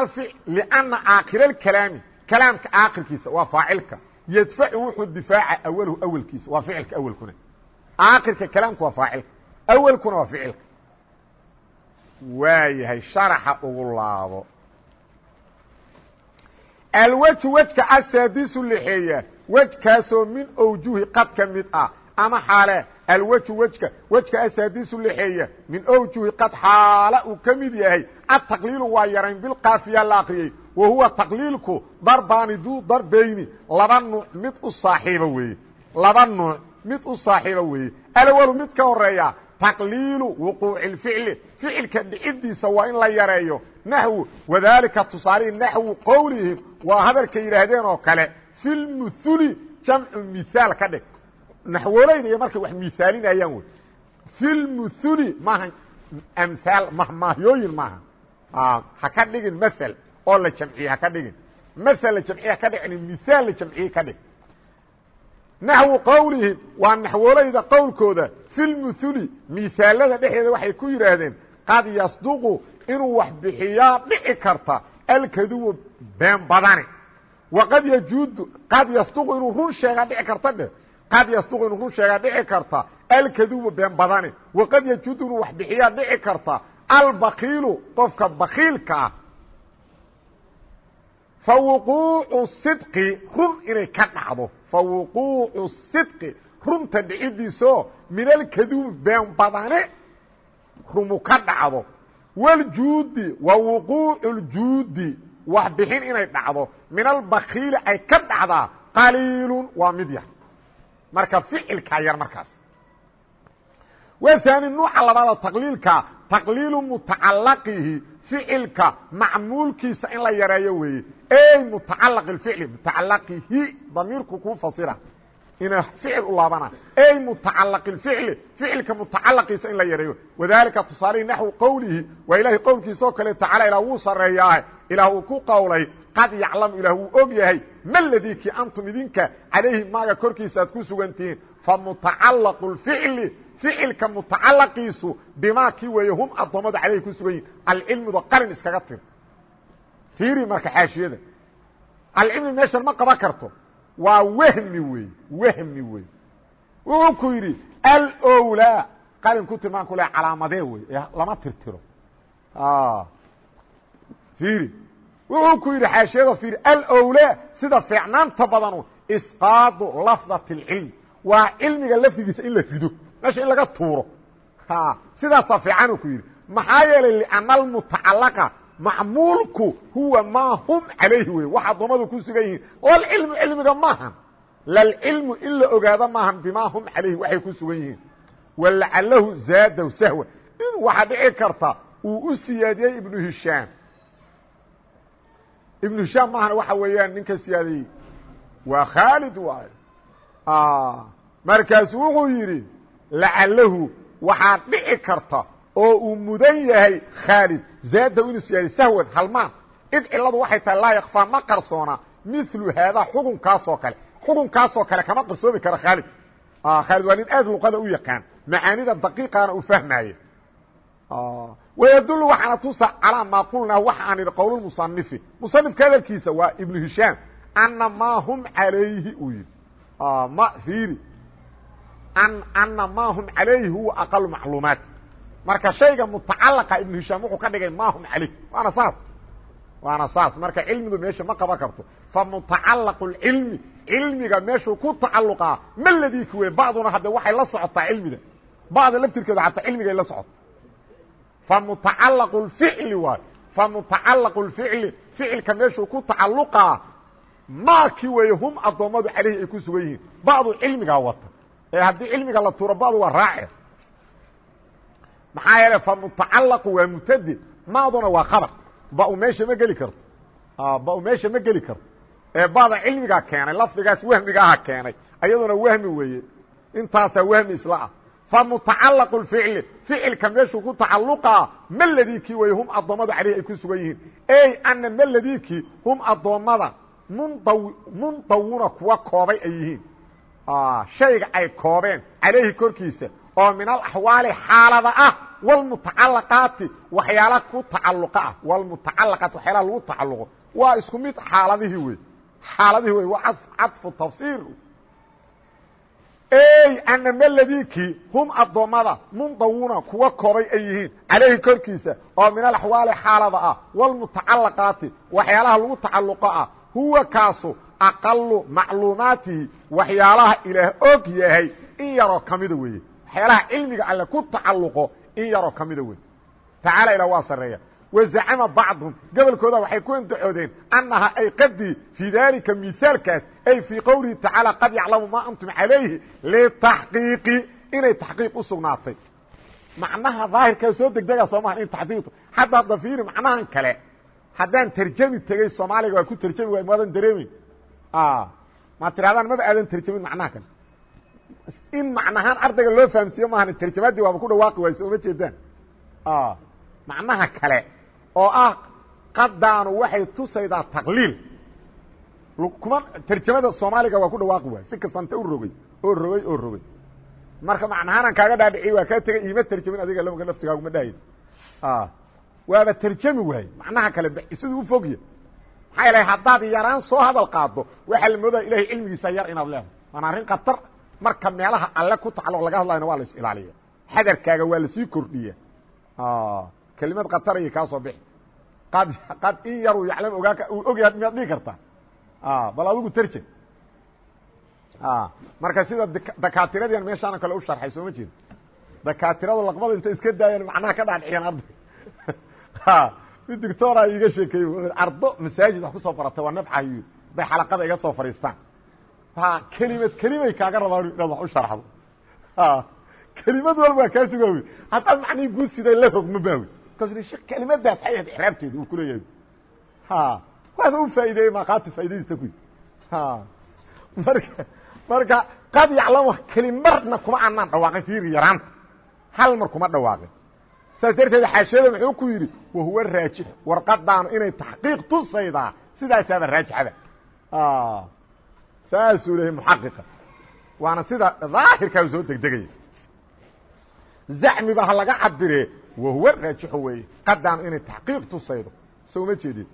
lna aakir اkalaami kalaamka aakirkiisa waa faacilka. Ydfacu wuxuu difaaca awalhu awelkiisa waa ficilka awelkuna aakirka kalaamka waa faacilka awelkuna waa ficilka. Waayahay sharaxa ugu laabo. Alwju wejka asaadisu lexeeya wejkaasoo min awjuhi qad ka mid ah ama xaale alwju wejka wejka asaadisu lexeeya min awjuhi qad xaala uu ka mid yahay ataqliilu waa yarayn bilkaafiya la akriyey wa huwa taqliilku darbaani duu darbayni laba nuuc mid u saaxiiba weeye laba nuuc mid u saaxiiba weeye. Alwalu mid ka horreeya taqliilu wuquuci اficli ficilka dhicidiisa waa in la yareeyo naxwu wadalika tusaalihi naxwu qowlihim waa hadalka yidhaahdeen oo kale fi lmuhuli jamcu mihaal ka dhig naxwooleyda iyo markay wax mihaalinayaan wey. Fi lmuhuli maaha amhaal mahmaahyooyin maaha ha ka dhigin mael oo la jamciye ha ka dhigin. Mael la jamciye ha ka dhigin mihaal la jamciye ka dhig naxwu qowlihim waa naxwooleyda qowlkooda fi lmuhuli misaalada dhexdeeda waxay ku yidhaahdeen qad yasduqu inuu wax bixiyaa dhici karta alkadubu been badani. Waqad yajuudu qad yasduqu inuu run sheegaa dhici karta dheh qad yasduqu inuu run sheegaa dhici karta. Alkadubu been badani waqad yajuudu inuu wax bixiyaa dhici karta. Albakiilu qofka bakiilka ah. Fa wuquucu sidqi run inay ka dhacdo. Fa wuquucu sidqi runta dhicidiisoo min alkadubi been badane rumu ka dhacdo. Wljuudi wa wuquucu ljuudi wax bixin inay dhacdo. Min albakiili ay ka dhacdaa qaliilun waa mid marka ficilkaa yar markaas. Waani nuuca labaada taqliilka taqliilu mutacalaqihi ficilka macmuulkiisa in la yareeyo weeye. Ey mutacalaq ficli mutacalaqihi damiirku kuu fasira. Ina ficil u laabana. Ey mutacalaq اficli ficilka mutacalaqiisa in la yareeyo. Wadalika tusaalihi naxwi qowlihi waa ilahay qowlkiisa kale tacala ilah wuu sareeyaahe ilaah ku qowlay qad yaclamu ilaah wuu ma ladii kii antum idinka calayhi maaga korkiisa aad ku sugantihiin famutacalaqu اficli ficilka mutacalaqiisu bimaa kii weeye hum addoommada calayhi ku sugan yihiin alcilmido qarin iskaga tir. Fiiri marka xaashiyada. Alcilmi meeshan ma qaban karto. Waa whmi wey whmi wey wuxuu ku yidhi alowlaa qalin ku tilmaan ku le calaamadee wey lama tirtiro. Fiiri wuxuu ku yidhi xaashiyada fiiri alowlaa sida fiicnaanta badanu isqaadu lafdat اlcilm waa cilmiga lafdigiisa in la rido meesha in laga tuuro. Sidaasaa fiicanuu ku yidhi. Maxaa yeelay lأna almutacalaqa macmuulku huwa maa hum calayhi wey wax addoommadu ku sugan yihiin. Lalcilmu cilmiga maahan lalcilmu in la ogaado maahan bimaa hum calayhi waxay ku sugan yihiin. Walacalahu zaadaw sahwa. In waxa dhici karta uu u siyaadiyey ibnu hishaam ibnu hishaam maahan waxa weeyaan ninka siyaadiyey. Waa khaalid waay markaasu wuxuu yidhi lacalahu waxaa dhici karta oo uu mudan yahay khaalid. Zaada inuu siyaadiy sahwan halmaan id ciladu waxay tahay laa yakfaa ma qarsoona. Milu haadaa xukunkaasoo kale. Xukunkaasoo kale kama qarsoomi kara khaalid. Khaalid waa nin aad luqada u yaqaan. Macaanida daqiiqaana u fahmaaye wayadulu waxaana tusa calaa maa qulnaa waxa aan idhi qowlmusanifi musanifka hadalkiisa waa ibnu hishaam. Ana maa hum calayhi uu yidhi. Ma fiiri. Ana maa hum calayhi huwa aqalu macluumaati marka shayga mutacalaqa ibnu hishaam wuxuu ka dhigay ma hum calayh waana saas. Waana saas. Marka cilmigu meesha ma qaban karto. Famutacalaqu اlcilmi cilmiga meeshuu ku tacaluqaa ma ladiiki wey bacduna hadde waxay la socotaa cilmiga. Bacda laftirkeeda hataa cilmigay la socota famutacalaqu اficli waay famutacalaqu اficli ficilka meeshuu ku tacaluqaa maaki weeye hum addoommadu calayhi ay ku sugan yihiin bacdu cilmigaa wata ee haddii cilmiga la tuuro bacdu waa raace maxaa yeele famutacalaqu waa mutade maaduna waa khabar ba meesha ma geli karto ba meesha ma geli karto ee bada cilmigaa keenay lafdigaas wahmiga aha keenay ayaduna wahmi weeye intaasaa wahmi isla ah famutacalaqu ficli ficilka meeshuu ku tacaluqaa maladikii way hum addoommadu caleyhi ay ku sugan yihiin ey ana maladikii hum addoommada mundawuna kuwa koobay ay yihiin shayga ay koobeen caleyhi korkiisa oo min alaxwaali xaalada ah wlmutacalaqaati waxyaala ku tacaluqa ah wlmutacalaqaati waxyaalaha lagu tacaluqo waa isku mid xaaladihii wey xaaladihii wey waa cadfu tafsiir ana mladikii hum addoommada mundawuna kuwa koobay ay yihiin. Calayhi korkiisa oo min alaxwaali xaalada ah wاlmutacalaqaati waxyaalaha lagu tacaluqo ah huwa kaasu aqalu macluumaatihi waxyaalaha ilaah og yahay in yaroo kamida weeye. Waxyaalaha cilmiga alle ku tacaluqo in yaroo kamida wey tacaala ilah waa sareeya wazacama bacduhum gobolkooda waxay ku andacoodeen annahaa ay qadii fii daalika misaalkaas ay fii qowlihi tacaala qad yaclamu maa antum calayhi litaxqiiqi inay taxqiiq u sugnaatay macnaha daahirkaa soo degdega soo maha in taxqiiqto hadda hadda fiiri macnahan kale haddaan terjami tegey soomaaliga waa ku terjami waay maadan dareemeyn ma tirahdaan maba aadan terjamin macnaha kale in macnahaan ardayga loo fahamsiiyo maahan terjamaadii waaba ku dhawaaqi wayso uma jeedaan macnaha kale oo ah qadaanu waxay tusaydaa taqliil. Kuma terjamada soomaaliga waa ku dhawaaqi waay si kastanta u rogay oo rogay oo rogay. Marka macnahaanaan kaaga dhaadhiciy waa kaa tegay iima terjamin adiga lmka laftigaaguma dhahayd waaba terjami waaye macnaha kale siduu ufogya maxaa ilahay haddaad yaraan soo hadal qaado waxaa la moodaya ilahay cilmigiisa yar inaad leedahay. Waana arrin khatar. Marka meelaha alle ku tacalluq laga hadlayna waa la is ilaaliya xadarkaaga waa la sii kordhiya kelimad khatarayay kaa soo bixi. Qad qad in yaru yaclam ogaa uu ogyahay miyaad dhigi kartaa bal adigu terjam marka sida dakatiradian meeshaana kale u sharxay soo ma jeeda dakatirada laqbada inta iska daayaan macnaha ka dhaadhiciyaan arday mid dictora iiga sheekeey ardo masaajid wax ku soo baratay waa nabcayo bay xalaqada iga soo fadhiistaan kelimad kelimay kaaga rabaan inaad wax u sharxdo. Kelimad walba waa kaa sugaawi. Haddaad macnihii guud siday la rogma baawi markaas kelimadaas ay ahayd ixraabteeda uu kuleeyahay waaba u faa'ideeyey maqaatu faa'idadiisa ku marka marka qad yaclama kelimarna kuma anaan dhawaaqin fiiri yaraanta hal mar kuma dhawaaqin saas darteed xaashiyada muxuu ku yidhi wahuwa raajix warqadaanu inay taxqiiq tusaydaa sidaasaaba raajixada saasuu leeyahy muxaqiqa waana sida daahirkaa soo degdegaya zacmiba ha laga cabire wahuwa raajixo weeye qadaanu inay taxqiiq tusaydo soo ma jeedid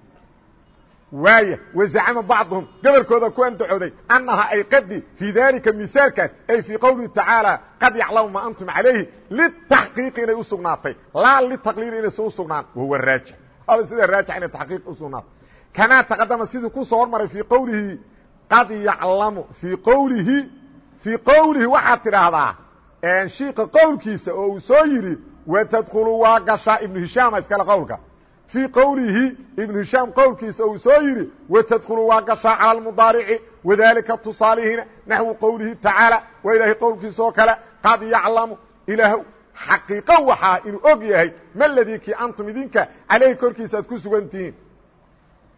waaya wazacama bacduhum gobolkooda ku andacooday annahaa ay qadi fii dalika misaalkaas ay fii qowlihi tacaala qad yaclamu maa antum calayhi litaxqiiqi inay usugnaatay laa litaqliili inaysa usugnaan wahuwa raajix aba sida raajix inay taxqiiq usugnaatay kamaa taqadama sidii ku soo hormaray fii qowlihi qad yaclamu fii qowlihi fii qowlihi waxaad tidhaahdaa shiika qowlkiisa oo uu soo yidhi watadkulu waa gashaa ibnu hishaama iskale qowlka fii qowlihi ibnu hishaam qowlkiisa uu soo yidhi watadkulu waa gashaa cala almudaarici wadalika tusaalihina naxwu qowlihi tacaala waa ilaahay qowlkiisa oo kale qad yaclamu ilaah xaqiiqo waxaa inuu og yahay ma ladii kii antum idinka caleyhi korkiisa aad ku sugan tihiin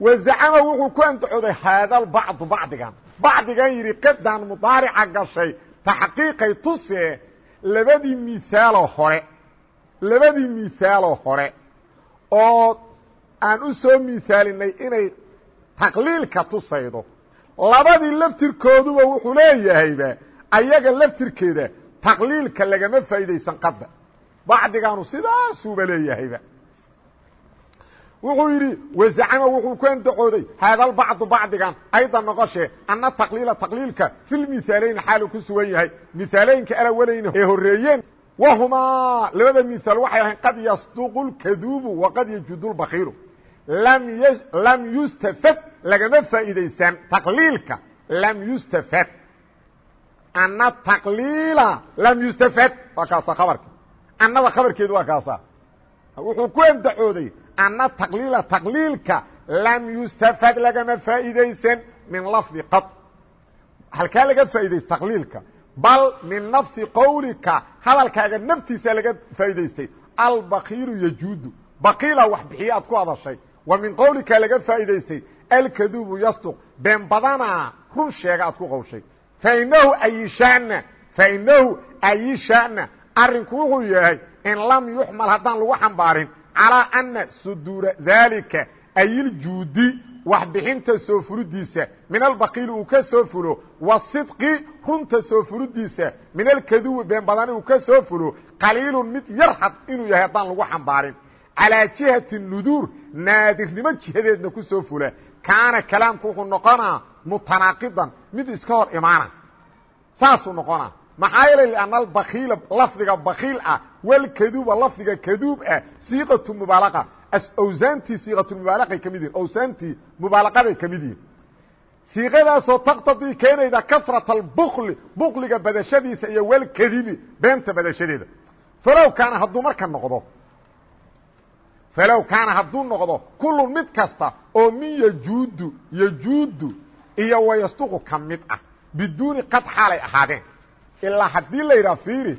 wazacama wuxuu ku andacooday haada bacdu bacdigan bacdigan yidhi qadaan mudaarica gashay taxqiiqay tusee labadii miaaloo hore labadii miaaloo hore oo aan u soo miaalinay inay taqliilka tusaydo. Labadii laftirkooduba wuxuu leeyahayba ayaga laftirkeeda taqliilka lagama faa'iidaysan qadda bacdigaanu sidaasuuba leeyahayba. Wuxuu yidhi wazacama wuxuu ku andacooday haadalbacdu bacdigan ayda noqoshee anna taqliila taqliilka filmihaalayn xaalu ku sugan yahay. Mihaalooyinka alawalayna ee horeeyeen wahumaa labada mihaal waxay ahayn qad yasduqu lkaduubu waqad yajudu lbakiilu lam yustafad lagama faa'iidaysan taqliilka lam yustafad anna taqliila lam yustafad waa kaasa khabarka annada khabarkeedu waa kaasa wuxuu ku andacooday anna taqliila taqliilka lam yustafad lagama faa'iidaysan min lafdi qad halkaa laga faa'iidaysa taqliilka bal min nafsi qowlika hadalkaaga naftiisa laga faa'idaystay albakiilu yajuudu. Bakiila wax bixiye aad ku hadashay. Wa min qowlika laga faa'idaystay alkadubu yasduq. Been badanaa run sheega aad ku qowshay fainahu ayishana fainahu ayishana arinku wuxuu yahay in lam yuxmal haddaan lagu xambaarin calىa ana suduura daalika ayiljuudi waxbixinta soo furudiisa. Min albaqiili uu ka soo fulo. Wasidqi runta soo furudiisa. Min alkaduwi been badani uu ka soo fulo. Qaliilun mid yar had inuu yahay haddaan lagu xambaarin. Calaa jihati nuduur naadirnimo jihadeedna ku soo fula. Kaana kalaamku wuxuu noqonaa mutanaaqidan mid iska hor imaana. Saasuu noqonaa. Maxaa yeelay lianna albakiila lafdiga bakiil ah walkaduuba lafdiga kaduub ah siiqatu mubaalaqa awsaantii siiqatulmubaalaqay ka mid yihiin awsaantii mubaalaqaday ka mid yihiin siiqadaasoo taqtadii keenayda kasrat albukli bukliga badashadiisa iyo walkadibi beenta badashadeeda. Falow kaana hadduu marka noqdo falow kaana hadduu noqdo kullu mid kasta oo min yajuudu yajuudu iyo wayasduqu ka mid ah biduuni qad xaalay ahaadeen. Ilaa haddii la yidhaha fiiri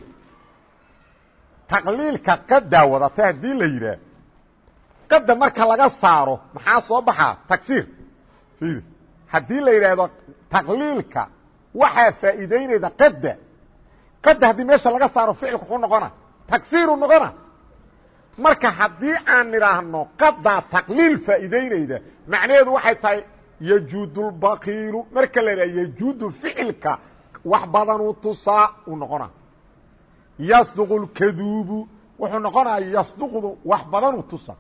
taqliilka qadaa wadata haddii la yidhaah qada marka laga saaro maxaa soo baxaa tagsiir. Haddii la yidhaahdo taqliilka waxaa faa'iideynayda qada qada haddii meesha laga saaro ficilku muxuu noqona tagsiiru noqona. Marka haddii aan nidhaahno qadaa taqliil faa'iideynayda macnaheedu waxay tahay yajuudulbakiilu marka la yidhaha yajuudu ficilka wax badanuu tusaa uu noqona. Yasduqu wuxuu noqonaya yasduqdu wax badanuu tusa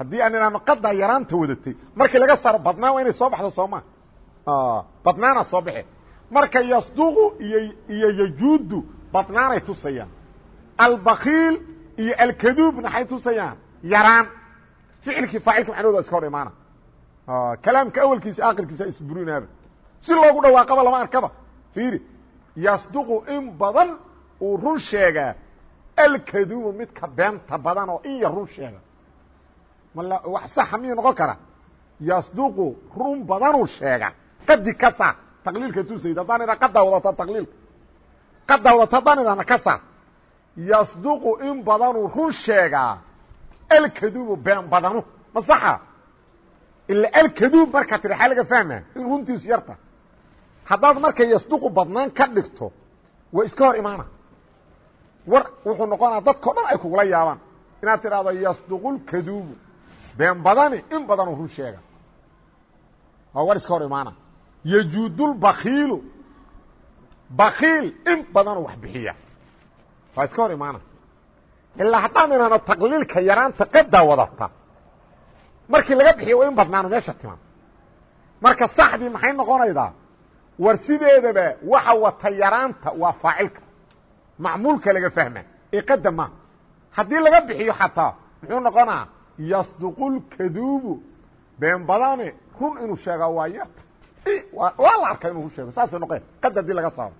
haddii aan idhaahno qadaa yaraanta wadatay markii laga saaro badnaan waa inay soo baxdo sooma badnaana soo baxe marka yasduqu iyo iyo yajuudu badnaanay tusayaan. Albakiil iyo alkaduub maxay tusayaan. Yaraan. Ficilkii faacilka macnahooda iska hor imaana. Kalaamka awelkiisa akhirkiisa isburinaaba si loogu dhawaaqaba lama arkaba. Fiiri yasduqu in badan uu run sheegaa. Alkaduubu midka beenta badan oo in yar run sheega wax saxa miyuu noqon kara yasduqu run badanuu sheega. Qadi ka saar. Taqliilka tusayd haddaan idha qadaa wadata taqliilka. Qadaa wadata haddaan idhahna ka saar. Yasduqu in badanuu run sheegaa alkaduubu been badanu. Ma saxa? Ila alkaduub markaa tiri xaa laga fahma in runtiisu yarta. Haddaad marka yasduqu badnaan ka dhigto waa iska hor imaana war wuxuu noqonaa dadkao dhan ay kugula yaabaan. Inaad tidhahdo yasduqu lkaduubu been badani in badanuu run sheega. Waa war iska hor imaana. Yajuudulbakiilu bakiil in badanuu wax bixiya. Waa iska hor imaana. Ilaa haddaan idhahno taqliilka yaraanta qadaa wadata. Markii laga bixiyo waa in badnaano meesha timan marka saxdii maxay noqonaydaa? War sideedaba waxa wata yaraanta waa faacilka. Macmuulka laga fahma ee qada maaha haddii laga bixiyo xataa muxuu noqonaa yasduqu lkaduubu been badane run inuu sheegaa waa yarta waa inuu sheego saasay noqeen. Qad haddii laga saaro.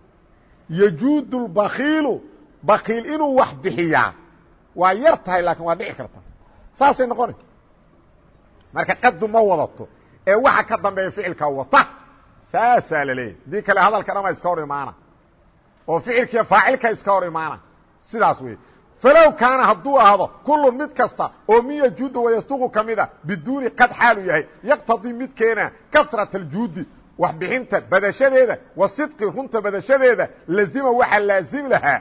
Yajuudu lbakiilu bakiil inuu wax bixiyaa. Waa yar waa dhici karta. Saasay noqona marka qadu ma wadato ee waxa ka dambeeya ficilkaa wata. Saasaa la leeyahy haddii kale iska hor imaana. Oo ficilkiiyo faacilka iska hor imaana. Sidaas wey falow kaana hadduu ahdo kullu mid kasta oo min yajuudu wayasduqu ka mida biduuni qad xaalu yahay yaqtadii mid keena kasrat aljuudi wax bixinta badashadeeda wa sidqi runta badashadeeda lazima waxaa laazimi lahaa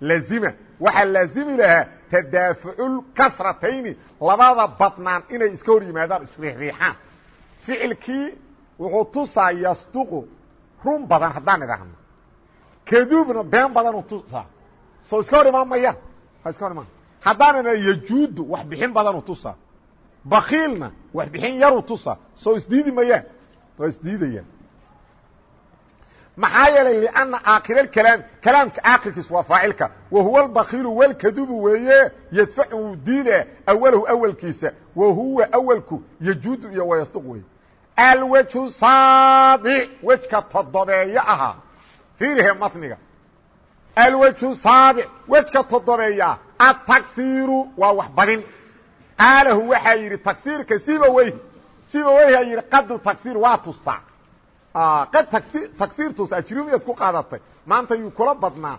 lazima waxaa laazimi lahaa tadaafuculkasratayni labada badnaan inay iska hor yimaadaan isriixriixaan ficilkii wuxuu tusaa yasduqu run badan haddaan idhaahno. Kaduubna been badanuu tusaa. Soo iska hor imaan maya iska hor imaan haddaanana yajuudu wax bixin badanuu tusaa bakiilna wax bixin yaruu tusaa soo isdiidi mayaan waa isdiidayaan maxaa yeelay لأنa aakir اkalaam kalaamka aakirkiis waa faacilka wahuwa اbakiilu wlkadubu weeye yadfacu wuu diida awlahu awelkiisa wahuwa awelku yajuudu iyo wayasduq wey alwجه saabic wejka todobeeyo ahaa fiirihe matniga alwجه saabic wejka todobeeya ataksiiru waa wax badin qaalahu waxaa yidhi taksiirka siba weyh siba weyha yidhi qadu taksiir waa tustaa qad tagsiirtus ajrumiyaad ku qaadatay maanta yuu kula badnaa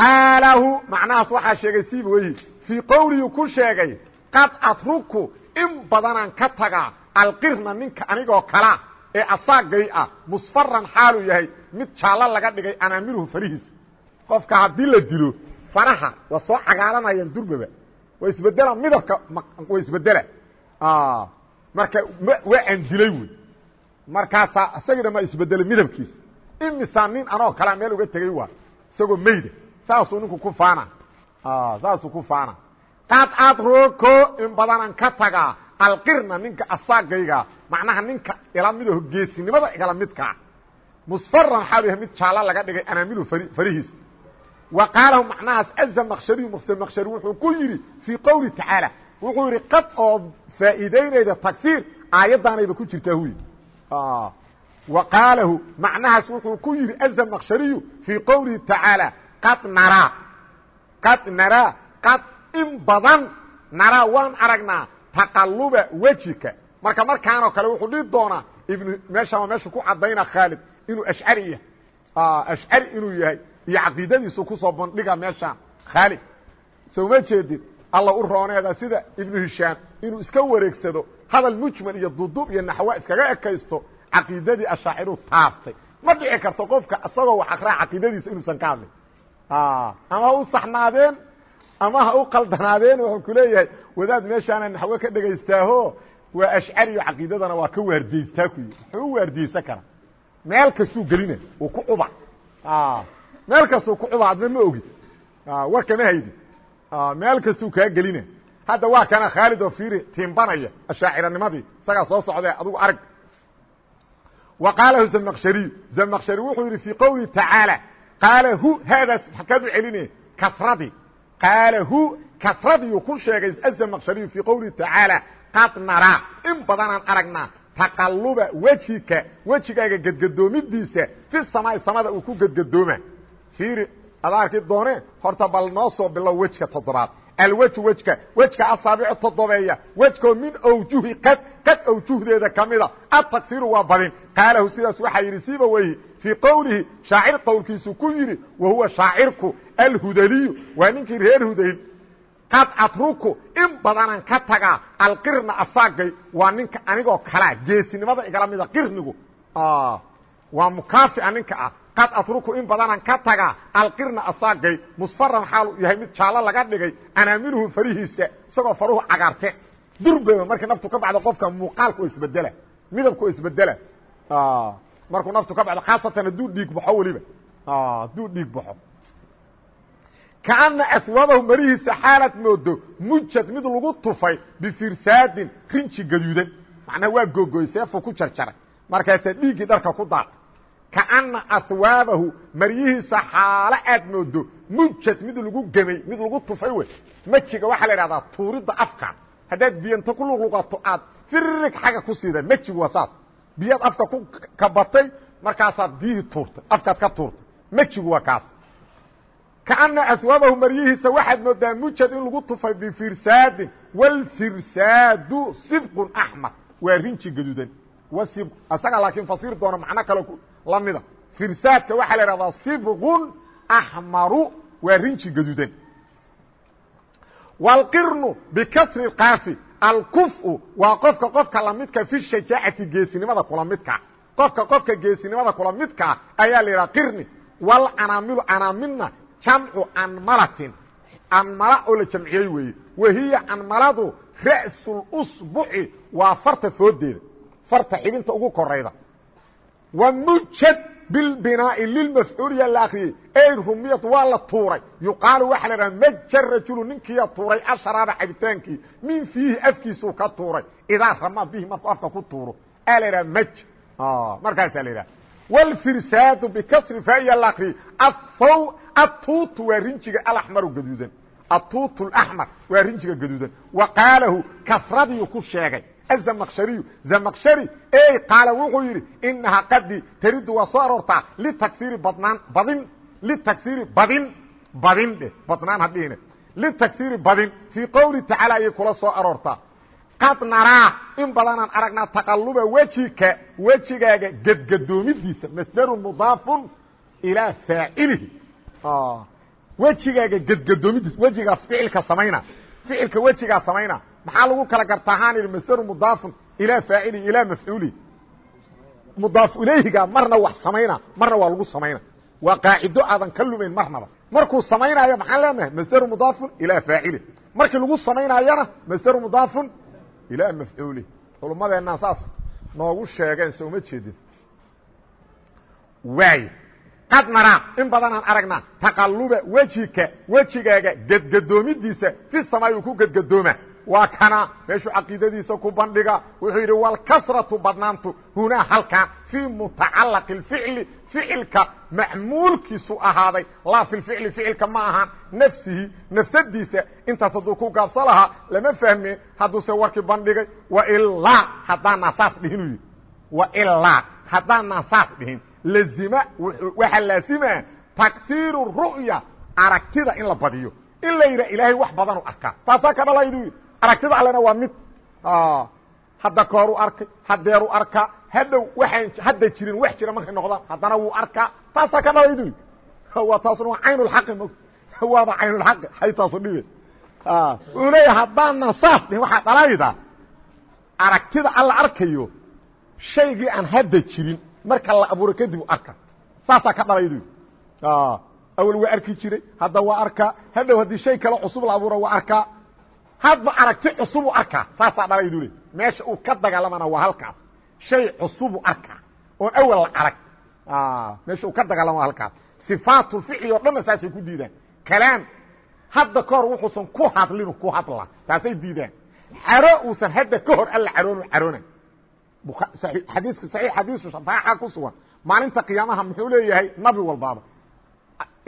qaalahu macnahaas waxaa sheegay siiba weyi fii qowlihi ku sheegay qad atruku in badanaan ka tagaa alqirna ninka anigoo kalaa ee asaagay ah musfaran xaalu yahay mid jaallo laga dhigay anaamiruhu farihiisa qofka haddii la dilo faraha waa soo cagaaranayaan durbaba. Waa isbedela midabka waa isbedela marka waa andilay wey markaasaa isagina ma isbedelay midabkiisa imisa nin anoo kalea meel uga tegey waa? Isagoo mayda saasuu ninku ku faana. Saasuu ku faana. Qad adroko in badanan ka tagaa alqirna ninka asaagayga macnaha ninka ila midaho geesinimada igala midkaa musfaran xaalu yahay mid jaala laga dhigay anaamilu farihiisa qaalahu macnahaas azamaqshariyu maqshari wuxuu ku yidhi fii qowli tacaala wuxuu yidhi qad oo faa'iideynayda tagsiir aayaddaanayba ku jirtaa huy wa qaalahu macnahaas wuxuu ku yidhi azamaqshariyu fii qowlihi tacaala qad naraa qad naraa qad in badan naraa waan aragnaa taqaluba wejika marka markaanoo kale wuxuu dhihi doonaa ibnu meeshaan waa meesha ku cadayna khaalid inuu ashcari yahay. Ashcari inuu yahay iyo caqiidadiisu ku soo bandhiga meeshaan. Khaalid soo ma jeedid alla u rooneeda sida ibnu hishaam inuu iska wareegsado hadal mujmal iyo duduub iyo naxwa iskaga ekaysto caqiidadii ashaaciru taaftay ma dhici karto qofka isagoo wax akraa caqiidadiisa inuusan ka hadlin. Ama ha u saxnaadeen ama ha u qaldanaadeen wuxuu ku leeyahay wadaad meeshaana naxwe ka dhegaystaaho waa ashcariyo caqiidadana waa ka waardiyeystaa ku yii muxuu u waardiyeysan karaa. Meel kastuu gelina uu ku cuba meel kastuu ku cuba adna ma ogid war kama haydin meel kastuu kaa gelina hadda waa kana khaalid oo fiiri tiimbanaya ashaaciranimadii. Isagaa soo socdee adugu arag. Wa qaalahu zamaqshariyu zamaqshari wuxuu yidhi fii qowlihi tacaala qaala hu haadaas xakaad u celinaya kasradii qaala hu kasradiiu ku sheegay azamaqshariyu fii qowlihi tacaala qad naraa in badanaan aragnaa taqaluba wejika wejigaaga gedgadoomidiisa fi samaai samada uu ku gedgadooma fiiri ada arki doone horta bal noo soo bilow wejka toddobaad. Alwju wejka wejka asaabicu toddobeeya wejkoo min awjuhi qad qad awjuhdeeda kamida ataksiiru waa badin. Qaalahu sidaas waxaa yidhi siiba weyhi fii qowlihi shaacir qowlkiisu ku yidhi wa huwa shaacirku alhudaliyu. Waa ninkii reer hudayl qad atruku in badanan ka tagaa alqirna asaagay. Waa ninka anigoo kalaa geesinimada igala mida qirnigu. Waa mukaafica ninka ah qad atruku in badanan ka tagaa alqirna asaagay musfaran xaalu yahay mid jaallo laga dhigay anaaminuhu farihiisa isagoo faruhu cagaarte durbeba markii naftu ka bacdo qofka muuqaalku isbedela midabku isbedela markuu naftu ka bacdo khaasatan hadduu dhiig baxo weliba. Hadduu dhiig baxo kaana aswabahu marihiisa xaalad moodo mujad mid lagu tufay bifirsaadin rinji gaduudan. Macnaa waa googoy seefuu ku jarjaray. Markaasaa dhiiggii dharka ku daad kaana aswaabahu maryihiisa xaalo aad moodo mujad mid lagu gemay mid lagu tufay wey. Mejiga waxaa la idhahdaa tuuridda afka. Haddaad biyanta ku luqluqato aad firig xagga ku siida mejigu waa saas. Biyaad afka ku kabatay markaasaad biyihii tuurtay afkaad ka tuurtay. Mejigu waa kaas. Kaana aswaabahu maryihiisa waxaad moodaa mujad in lagu tufay bifirsaadin. Wlfirsaadu sibqun axmar waa rinji gaduudan. Isaga laakiin fasir doona macno kale lamida. Firsaadka waxaa la ihahdaa sibqun axmaru waa rinji gaduudan. Wاlqirnu bikasri kaafi alkufu waa qofka qofka lamidka fi shajaacati geesinimada kula midka. Qofka qofka geesinimada kula midkaa ayaa la yidhaha qirni. Wlcanaamilu canaamilna jamcu anmalatin anmala oo la jamciyey weeye. Wahiya anmaladu ra'sulusbuci waa farta foodeeda farta xibinta ugu korayda wa mujad bilbinaa'i lilmafcuuliya la akriyey ey rumiyad waa la tuuray yuqaalu waxaa la dhaha maja rajulu ninkiiya tuuray asharaaba cabitaankii min fiihi afkiisuu ka tuuray idaa rama bihi markuu afka ku tuuro aa la dhaha maj markaasaa la idhaha wlfirsaadu bikasri faaiya la akriyey atuutu waa rinjiga alaxmaru gaduudan atuutu axmar waa rinjiga gaduudan wa qaalahu kasradiyu ku sheegay azamaqshariyu zamaqshari ey qaala wuxuu yidhi inahaa qadi taridu waa soo aroortaa litagsiri badnaan badin litagsiri badin badin dheh badnaan hadhihine litagsiri badin fii qowli tacaala ayay kula soo aroortaa qad naraa in badanaan aragnaa taqaluba wejika wejigaaga gedgadoomidiisa masdarun mudaafun ilaa faacilihi. Wejigaaga gedgadoomidiisa wejigaa ficilka samayna ficilka wejigaa samayna maxaa lagu kala gartaa? Haan idhi masdaru mudaafun ilaa faacilihi ilaa mafcuulihi mudaaf ilayhiga marna wax samayna marna waa lagu samayna. Waa qaacido aadan ka lumayn marnaba. Markuu samaynaayo maxaan leenahay masderu mudaafun ilaa faacili markii lagu samaynaayona masderu mudaafun ilaa mafcuuli culummadeenna saas noogu sheegeen so uma jeedin. Waay. Qad naraa in badanaan aragnaa taqaluba wejika wejigaaga gedgadoomidiisa fi samaa'i uu ku gedgadooma waa kana meeshuu caqiidadiisa ku bandhiga wuxuu yidhi wاlkasraةu badnaantu hunaa halkan fii mutacalaqi اficli ficilka macmuulkiisu ahaaday laa fi ficli ficilka ma ahaan nafsihi nafsadiisa intaas hadduu ku gaabso lahaa lama fahmeen hadduuse warkii bandhigay wailaa haddaanaa saas dhihin u yidhi wailaa haddaanaa saas dhihin lazima waxaa laazima taksiiru ru'ya aragtida in la badiyo in la yidhah ilaahay wax badanu arkaa taasaa ka dhalaydu yidhi aragtida allena waa mid hadda kooru arkay hadeeru arkaa hadhow waxaan hadda jirin wax jira markay noqdaan haddana wuu arkaa taasaa ka dhalaydu waa taasuna waa caynulxaqi mot waaba caynulxaqi hay taasu dhibe. Wuxuu leeyahay haddaanan saas dhihin waxaa dhalayda aragtida alla arkayo shaygii aan hadda jirin marka la abuuro kadib u arka. Saasaa ka dhalaydu awel waa arki jiray hadda waa arkaa hadhow haddii shay kale cusub la abuuro waa arkaa hadba aragti cusubu arkaa saasaa dhalaydu le meesha uu ka dagaalamana waa halkaas. Shay cusubu arkaa oon awel la arag. Meesha uu ka dagaalama waa halkaas. Sifaatulficli oo dhanna saasay ku diidaan kalaam hadda ka hor wuxuusan ku hadlinu ku hadla. Taasay diidaan caro uusan hadda ka hor alla caroonu caroona xadiiska saxiix xadiisu shafaaca ku sugan. Maalinta qiyaamaha muxuu leeyahay? Nabi walbaaba.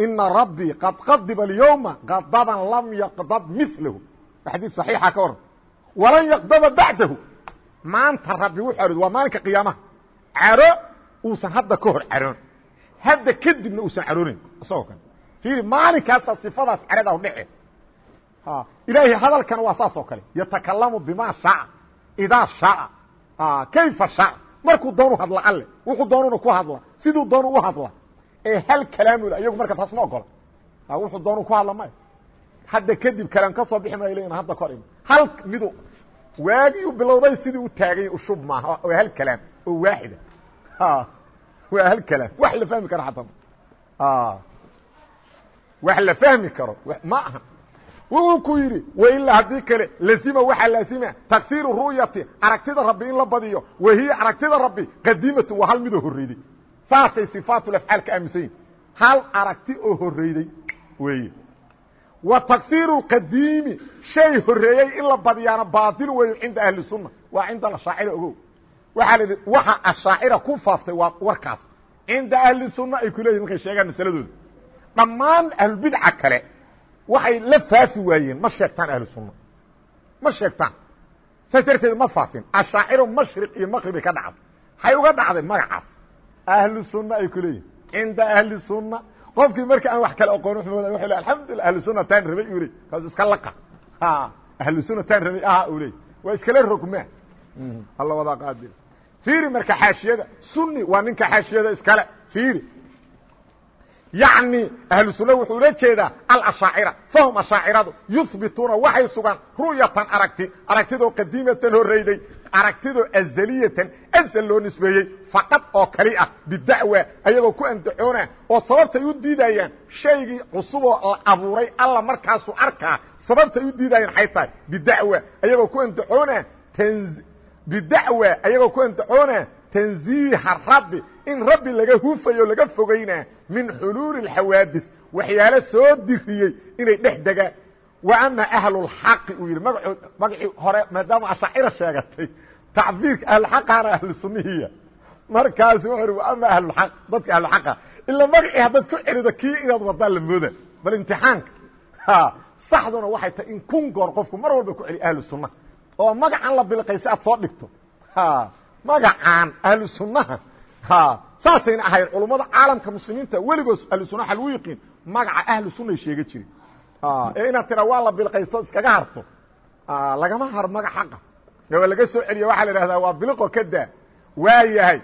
Ina rabbii qad qadiba alyowma qadaban lam yaqdab milahu xadiis saxiixa ka oran walan yaqdaba bacdahu. Maanta rabbi wuxuu arid waa maalinka qiyaamaha. Caro uusan hadda ka hor caroon. Hadda kadibna uusan caroonayn isagoo kale. Fiiri maalinkaasa sifadaas carada udhece ilaahay hadalkana waa saas oo kale. Yatakalamu bima shaaa idaa shaaa kayfa shaaa markuu doonu hadla alle. Wuxuu doonuna ku hadla. Siduu doonu u hadla. Ee hal kalaamul iyagu marka taas ma ogola. Wuxuu doonu ku hadla maya hadda kadib kalaam ka soo bixi maayo leyin hadda kor im hal midu waagiu bilowday sidii u taagay ushub maaha waa hal kalaam oo waaxida. Waa hal kalaam wax la fahmi karo xataa wax la fahmi karo. Ma aha. Wuxuu ku yidhi wailaa haddii kale lazima waxaa laazima taksiiru ru'yati aragtida rabbi in la badiyo wahiya aragtida rabbi qadiimatu waa hal midoo horreyday saasay sifaatulafcaal ka aaminsan yihiin hal aragti oo horreyday weeye wa taksiiru qadiimi. Shay horreeyey in la badiyaana baatil weeyo cinda ahli sunna waa cinda ashaacira ogow. La idhi waxa ashaacira ku faaftay waa warkaas. Cinda ahli sunna ay ku leeyihiin markay sheegaan masaladooda. Dhammaan ahlubidca kale waxay la faafi waayeen ma sheegtaan ahlu sunna ma sheegtaan. Saas ma faafin. Ashaaciro mashriq iyo maqribay ka dhacday. Waxay uga dhacday magacaas. Ahlu sunna ay ku leeyihiin cinda ahli sunna qofkii marka aan wax kale aqoon wuxuu alxamdulillah ahlu sunna taan rabay uu leeyahay. Kaas iska laqa. Ha. Ahlu sunna taan rabay aha uu leeyahay. Waa iskala rogmaa alla wada qaadir. Fiiri marka xaashiyada sunni waa ninka xaashiyada iskale. Fiiri. Yacni ahlu sunna wuxuu ula jeedaa alashaacira. Fahum ashaaciradu yuhbituuna waxay sugaan ru'yatan aragti. Aragtidoo qadiimatan horreyday aragtidoo azaliyatan azal loo nisbeeyey faqad oo kali ah bidacwa ayagoo ku andacoona oo sababtay u diidayaan shaygii cusuboo la abuuray alla markaasuu arkaa sababtay u diidayaan xay tahay? Bidacwa ayagoo ku andacoona bidacwa ayagoo ku andacoona tanziiha rabbi in rabbi laga hufayo laga fogaynaa min xuluuli اxawaadis waxyaalo soo diriyey inay dhex degaan ama ahlulxaqi uu yidhi magacii hore maadaama ashaacira sheegatay tacbiirka ahlulxaqaana ahlu sunihiya markaasu wuxu ama ahlulaq dadka ahluxaqa ila magacii haddaad ku celido kii inaad wadaan la mooda bal imtixaanka. Saxduna waxay tahay in kun goor qofku mar walba ku celiyo ahlu sunnaha oo magacan la bilqaysa aad soo dhigto. Magacaan ahlu sunnaha saasayna ahayd culummada caalamka muslimiinta weligood ahlu sunna waa lagu yiqiin magaca ahlu sunnay sheega jirin ee inaad tira waa la bilqaysto iskaga harto. Lagama haro magac xaqa waa laga soo celiya waxaa la idhahdaa waa biliqo ka daa. Waa yahay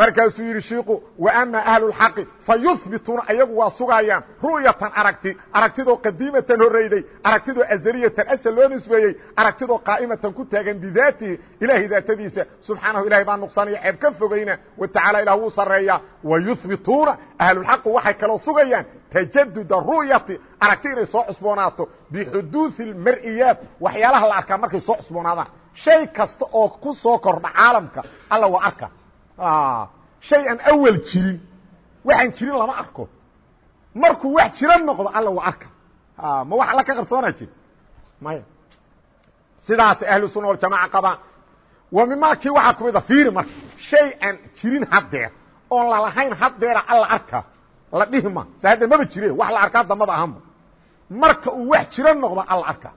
markaasuu yidhi shiiku waama ahlulxaqi fa yuhbituuna ayagu waa sugayaan. Ru'yatan aragti aragtidoo qadiimatan horreyday aragtidoo azaliyatan asal loo nisbeeyey aragtidoo qaa'imatan ku taagan bidaatihi ilaahay daatadiisa subxaanahu ilahay baa nuqsaanaya ceeb ka fogayna wa tacala ilah wuu sarreeyaa. Wa yuhbituuna ahlulxaqu waxay kaloo sugayaan. Tajaduda ru'yati aragti inay soo cusboonaato bixuduudi almar'iyaat waxyaalaha la arkaa markay soo cusboonaadaan. Shay kasta oo ku soo kordha caalamka alla waa arka shay aan awal jirin waxaan jirin lama arko. Markuu wax jira noqdo alla waa arka. Ma wax alla ka qarsoonaa jir maya. Sidaasay ahlu sunna waljamaca qabaan wa mimaa kii waxaa kumid a fiiri marka shay aan jirin haddeer oon lalahayn haddeera alla arka la dhihi ma. Se hadda maba jire wax la arkaa dambaba ahanba marka uu wax jiro noqdo alla arka.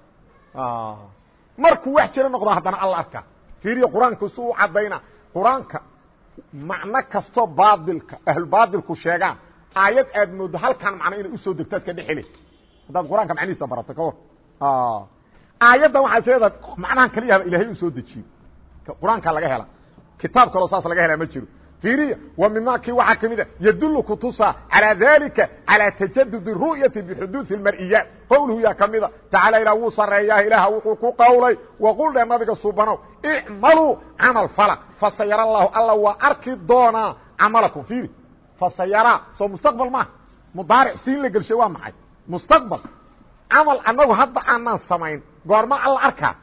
Markuu wax jiro noqdo haddana alla arka. Fiiriya qur'aanku si u caddayna qur'aanka macno kastoo baailka ahlubaailku sheegaan. Aayad aad moodo halkan macno inay u soo degto ad ka dhexele haddaad qur'aanka macnihiisa barato ka war aayaddan waxaa is leedaha macnahan kaliyahaba ilahay u soo dejiyo. Qur'aanka laga hela. Kitaab kaloo saas laga helaa ma jiro iriya wa mima kii waxaa ka mid a yadulu kutusa calaa dalika calaa tajadudi ru'yati bixuduudi اlmar'iyaat qowluhu yaa ka mida tacaala ilaa wuu sareeyaa ilaaha wuxuu ku qowlay waqul dhe nabiga suubanow icmaluu camal fala fasayara allahu alla waa arki doonaa camalakum iiri fasayara soo mustaqbal maaha mudaaric siin la gelshay waa maxay mustaqbal camal annagu hadda aanaan samayn goorma alla arkaa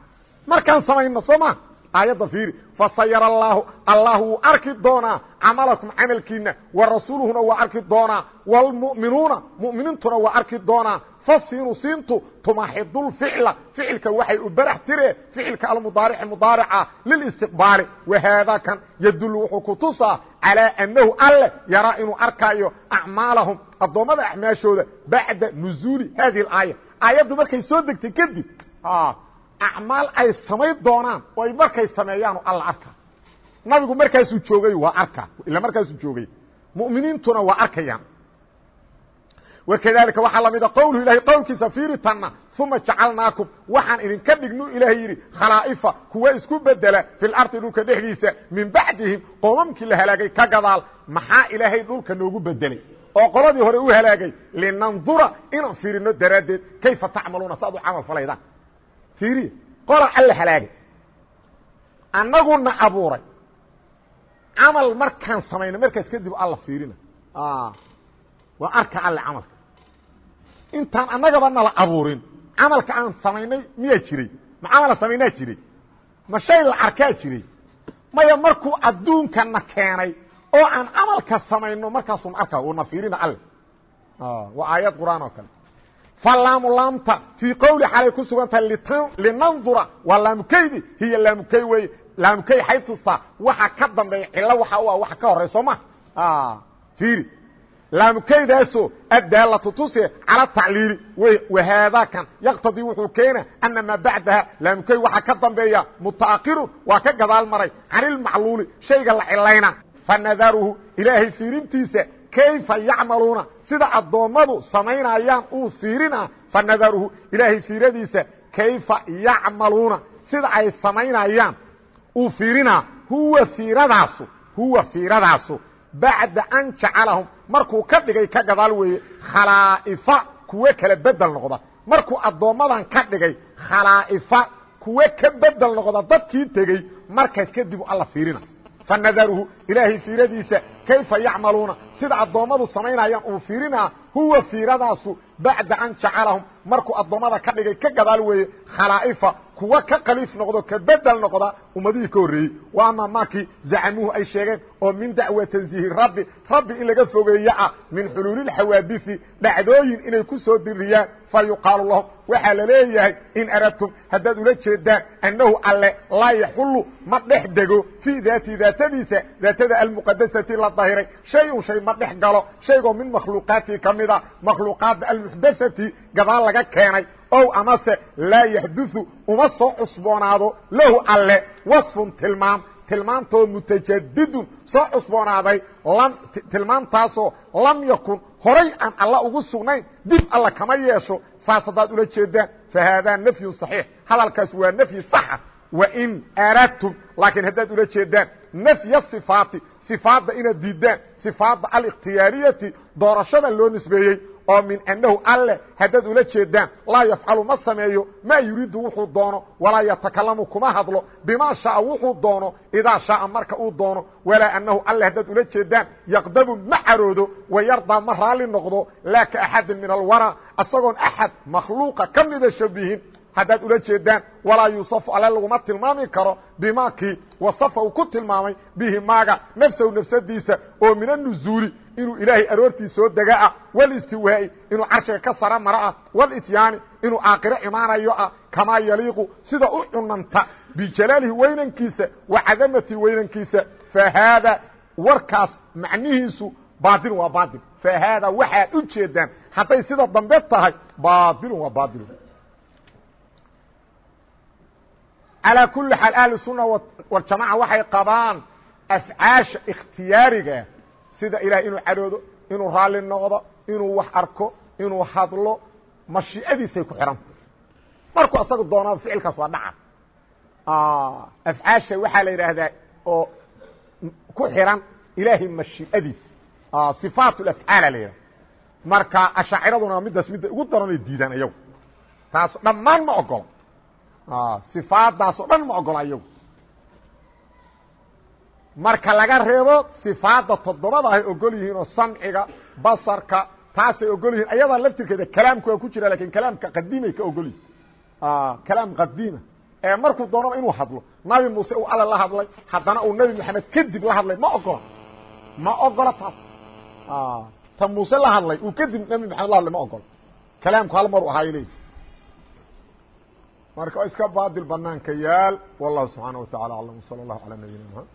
markaan samayno soo maha aayadda fiiri fasayara allaahu allah wuu arki doonaa camalakum camalkiinna wa rasuuluhuna waa arki doonaa waalmu'minuuna mu'miniintuna waa arki doonaa fasiinu siintu tumaxidulficla ficilka waxay u barax tiree ficilka almudaarici mudaarica lilistiqbaali wahaada kan yadullu wuxuu ku tusaa calaa annahu alleh yaraa inuu arkaayo acmaalahum addoommada acmaashooda bacda nuzuuli haadihi alaaya aayaddu markay soo degtay kadib acmaal ay samayn doonaan oo ay markay sameeyaan alla arka. Nabigu markaasuu joogay waa arka. Ila markaasuu joogay. Mu'miniintuna waa arkayaan. Wakadalika waxaa lamida qowluhu ilahay qowlkiisa fiiri tanna uma jacalnaakum waxaan idinka dhignu ilaahay yidhi khalaa'ifa kuwa isku bedela fi lardi dhulka dhexdiisa min bacdihim qoomamkii la halaagay ka gadaal maxaa ilaahay dhulka noogu bedelay? Oo qoladii hore u halaagay linandura inaan fiiriya qola alla halaagay. Annaguna abuuray. Camal markaan samayno markaas kadib alla fiirina. Waa arka alle camalka. Intaan annagaba nala abuurin. Camalka aan samaynay miyaa jiray? Ma camala samaynaa jiray? Ma shay la arkaa jiray? Maya markuu adduunkana keenay oo aan camalka samayno markaasuna arka una fiirina alle waa aayad qur'aan oo kale falaamu laamta fii qowli xalay ku sugan tahay linandura waa laamukaydi hiya laamukay wey laamukay xay tustaa waxa ka dambeeya cilo waxa u ah waxa ka horey soo ma fiiri laamukaydaasoo addaalatu tuse cala tacliili wahaadaa kan yaqtadii wuxuu keena ana maa bacdaha laamukay waxa ka dambeeya mutaakirun waa ka gadaal maray canilmacluuli shayga la cilayna. Fanadaruhu ilaahay fiirintiisa kayfa yacmaluuna sida addoommadu samaynayaan uu fiirina fanadaruhu ilaahay fiiradiisa kayfa yacmaluuna sida ay samaynayaan uu fiirinaa huwa fiiradaasu huwa fiiradaasu bacda an jacalahum markuu ka dhigay ka gadaal weeye khalaa'ifa kuwo kala bedel noqda markuu addoommadan ka dhigay khalaa'ifa kuwo ka bedel noqda dadkii tegey markaas kadib alla fiirina fanadaruhu ilaahay fiiradiisa kayfa yacmaluuna sida addoommadu samaynayaan uu fiirinaa huwa fiiradaasu bacda an jacalahum markuu addoommada ka dhigay ka gadaal weeye khalaa'ifa kuwa ka khaliif noqdo ka bedel noqda ummadihii ka horreeyey. Wa ama maakii zacamuhu ay sheegeen oo min dacwa tansiihi rabbi rabbi in laga fogeeyo ah min xuluulilxawaadisi dhacdooyin inay ku soo diriyaan fa yuqaalu lahum waxaa la leeyahay in aradtum haddaad ula jeedaan annahu alle laa yaxullu ma dhex dego fii daati daatadiisa daatada almuqadasati la dahiray. Shay un shay ma dhex galo shaygoo min makhluuqaatii ka mida makhluuqaadda almuxdasati gadaal laga keenay ow amase laa yaxduثu uma soo cusboonaado lahu alle waصfun tilmaam tilmaantoo mutajadidun soo cusboonaaday tilmaamtaasoo lam yakun horay aan alla ugu sugnayn dib alla kama yeesho saas haddaad ula jeedaan fa haadaa nafyun صaxiix hadalkaas waa nafyi saxa wain aradtum laakiin haddaad ula jeedaan nafya sifaati sifaadda inaad diidaan sifaadda alikhtiyaariyati doorashada loo nisbeeyey oo min annahu alle haddaad ula jeedaan laa yafcalu ma sameeyo maa yuriidu wuxuu doono walaa yatakalamu kuma hadlo bimaa shaaa wuxuu doono idaa shaaa marka uu doono walaa annahu alle haddaad ula jeedaan yaqdabu ma caroodo wayardaa ma raalli noqdo laa ka axadin min alwaraa isagoon axad makhluuqa ka mida shabihin haddaad ula jeedaan walaa yuusafu alle laguma tilmaami karo bimaakii wasafa uu ku tilmaamay bihi maaga nafsahu nafsadiisa oo min anuzuuli inuu ilaahay aroortii soo dega ah walistiwaa'i inuu carshiga ka sara maro ah walityaani inuu aakhiro imaanayo ah kamaa yaliiqu sida u cunanta bijalaalihi weynankiisa wa cadamati weynankiisa fa haada warkaas macnihiisu baatilun waa baatil fa haada waxaad u jeedaan hadday sida dambe tahay baatilun waa baatilun calaa kuli xaal ahlusunna waljamaca waxay qabaan afcaasha ikhtiyaariga sida ilahay inuu cadoodo inuu raalli noqdo inuu wax arko inuu hadlo mashiicadiisay ku xihanta markuu asaga doonada ficilkaas waa dhaca ah, afcaasha waxaa la yidhaahdaa oo ku xiran ilaahay mashiicadiisa ah, sifaat afcaala la yidhahda marka ashaaciraduna middaas midda ugu daranay diidaan iyagu. Taas dhammaan ma ogola sifaadaas oo dhan ma ogola iyagu. Marka laga reebo sifaadda toddobada ahay ogol yihiin oo samciga basarka taasay ogol yihiin ayadaa laftirkeeda kalaamku ku jira laakiin kalaamka qadiimay ka ogol yihiin kalaam qadiima. Ee markuu doonaba inuu hadlo nabi muuse uu alle la hadlay haddana uu nebi maxamed kadib la hadlay ma ogola. Ma ogola taas. Ta muuse la hadlay uu kadib nebi maxamed la hadlay ma ogola. Kalaamku hal maru ahaayo leyi marka iska baadil banaanka yaal wallahu subxaanaه wa taعala aclam wslى اllahu alى nabiyina mxamed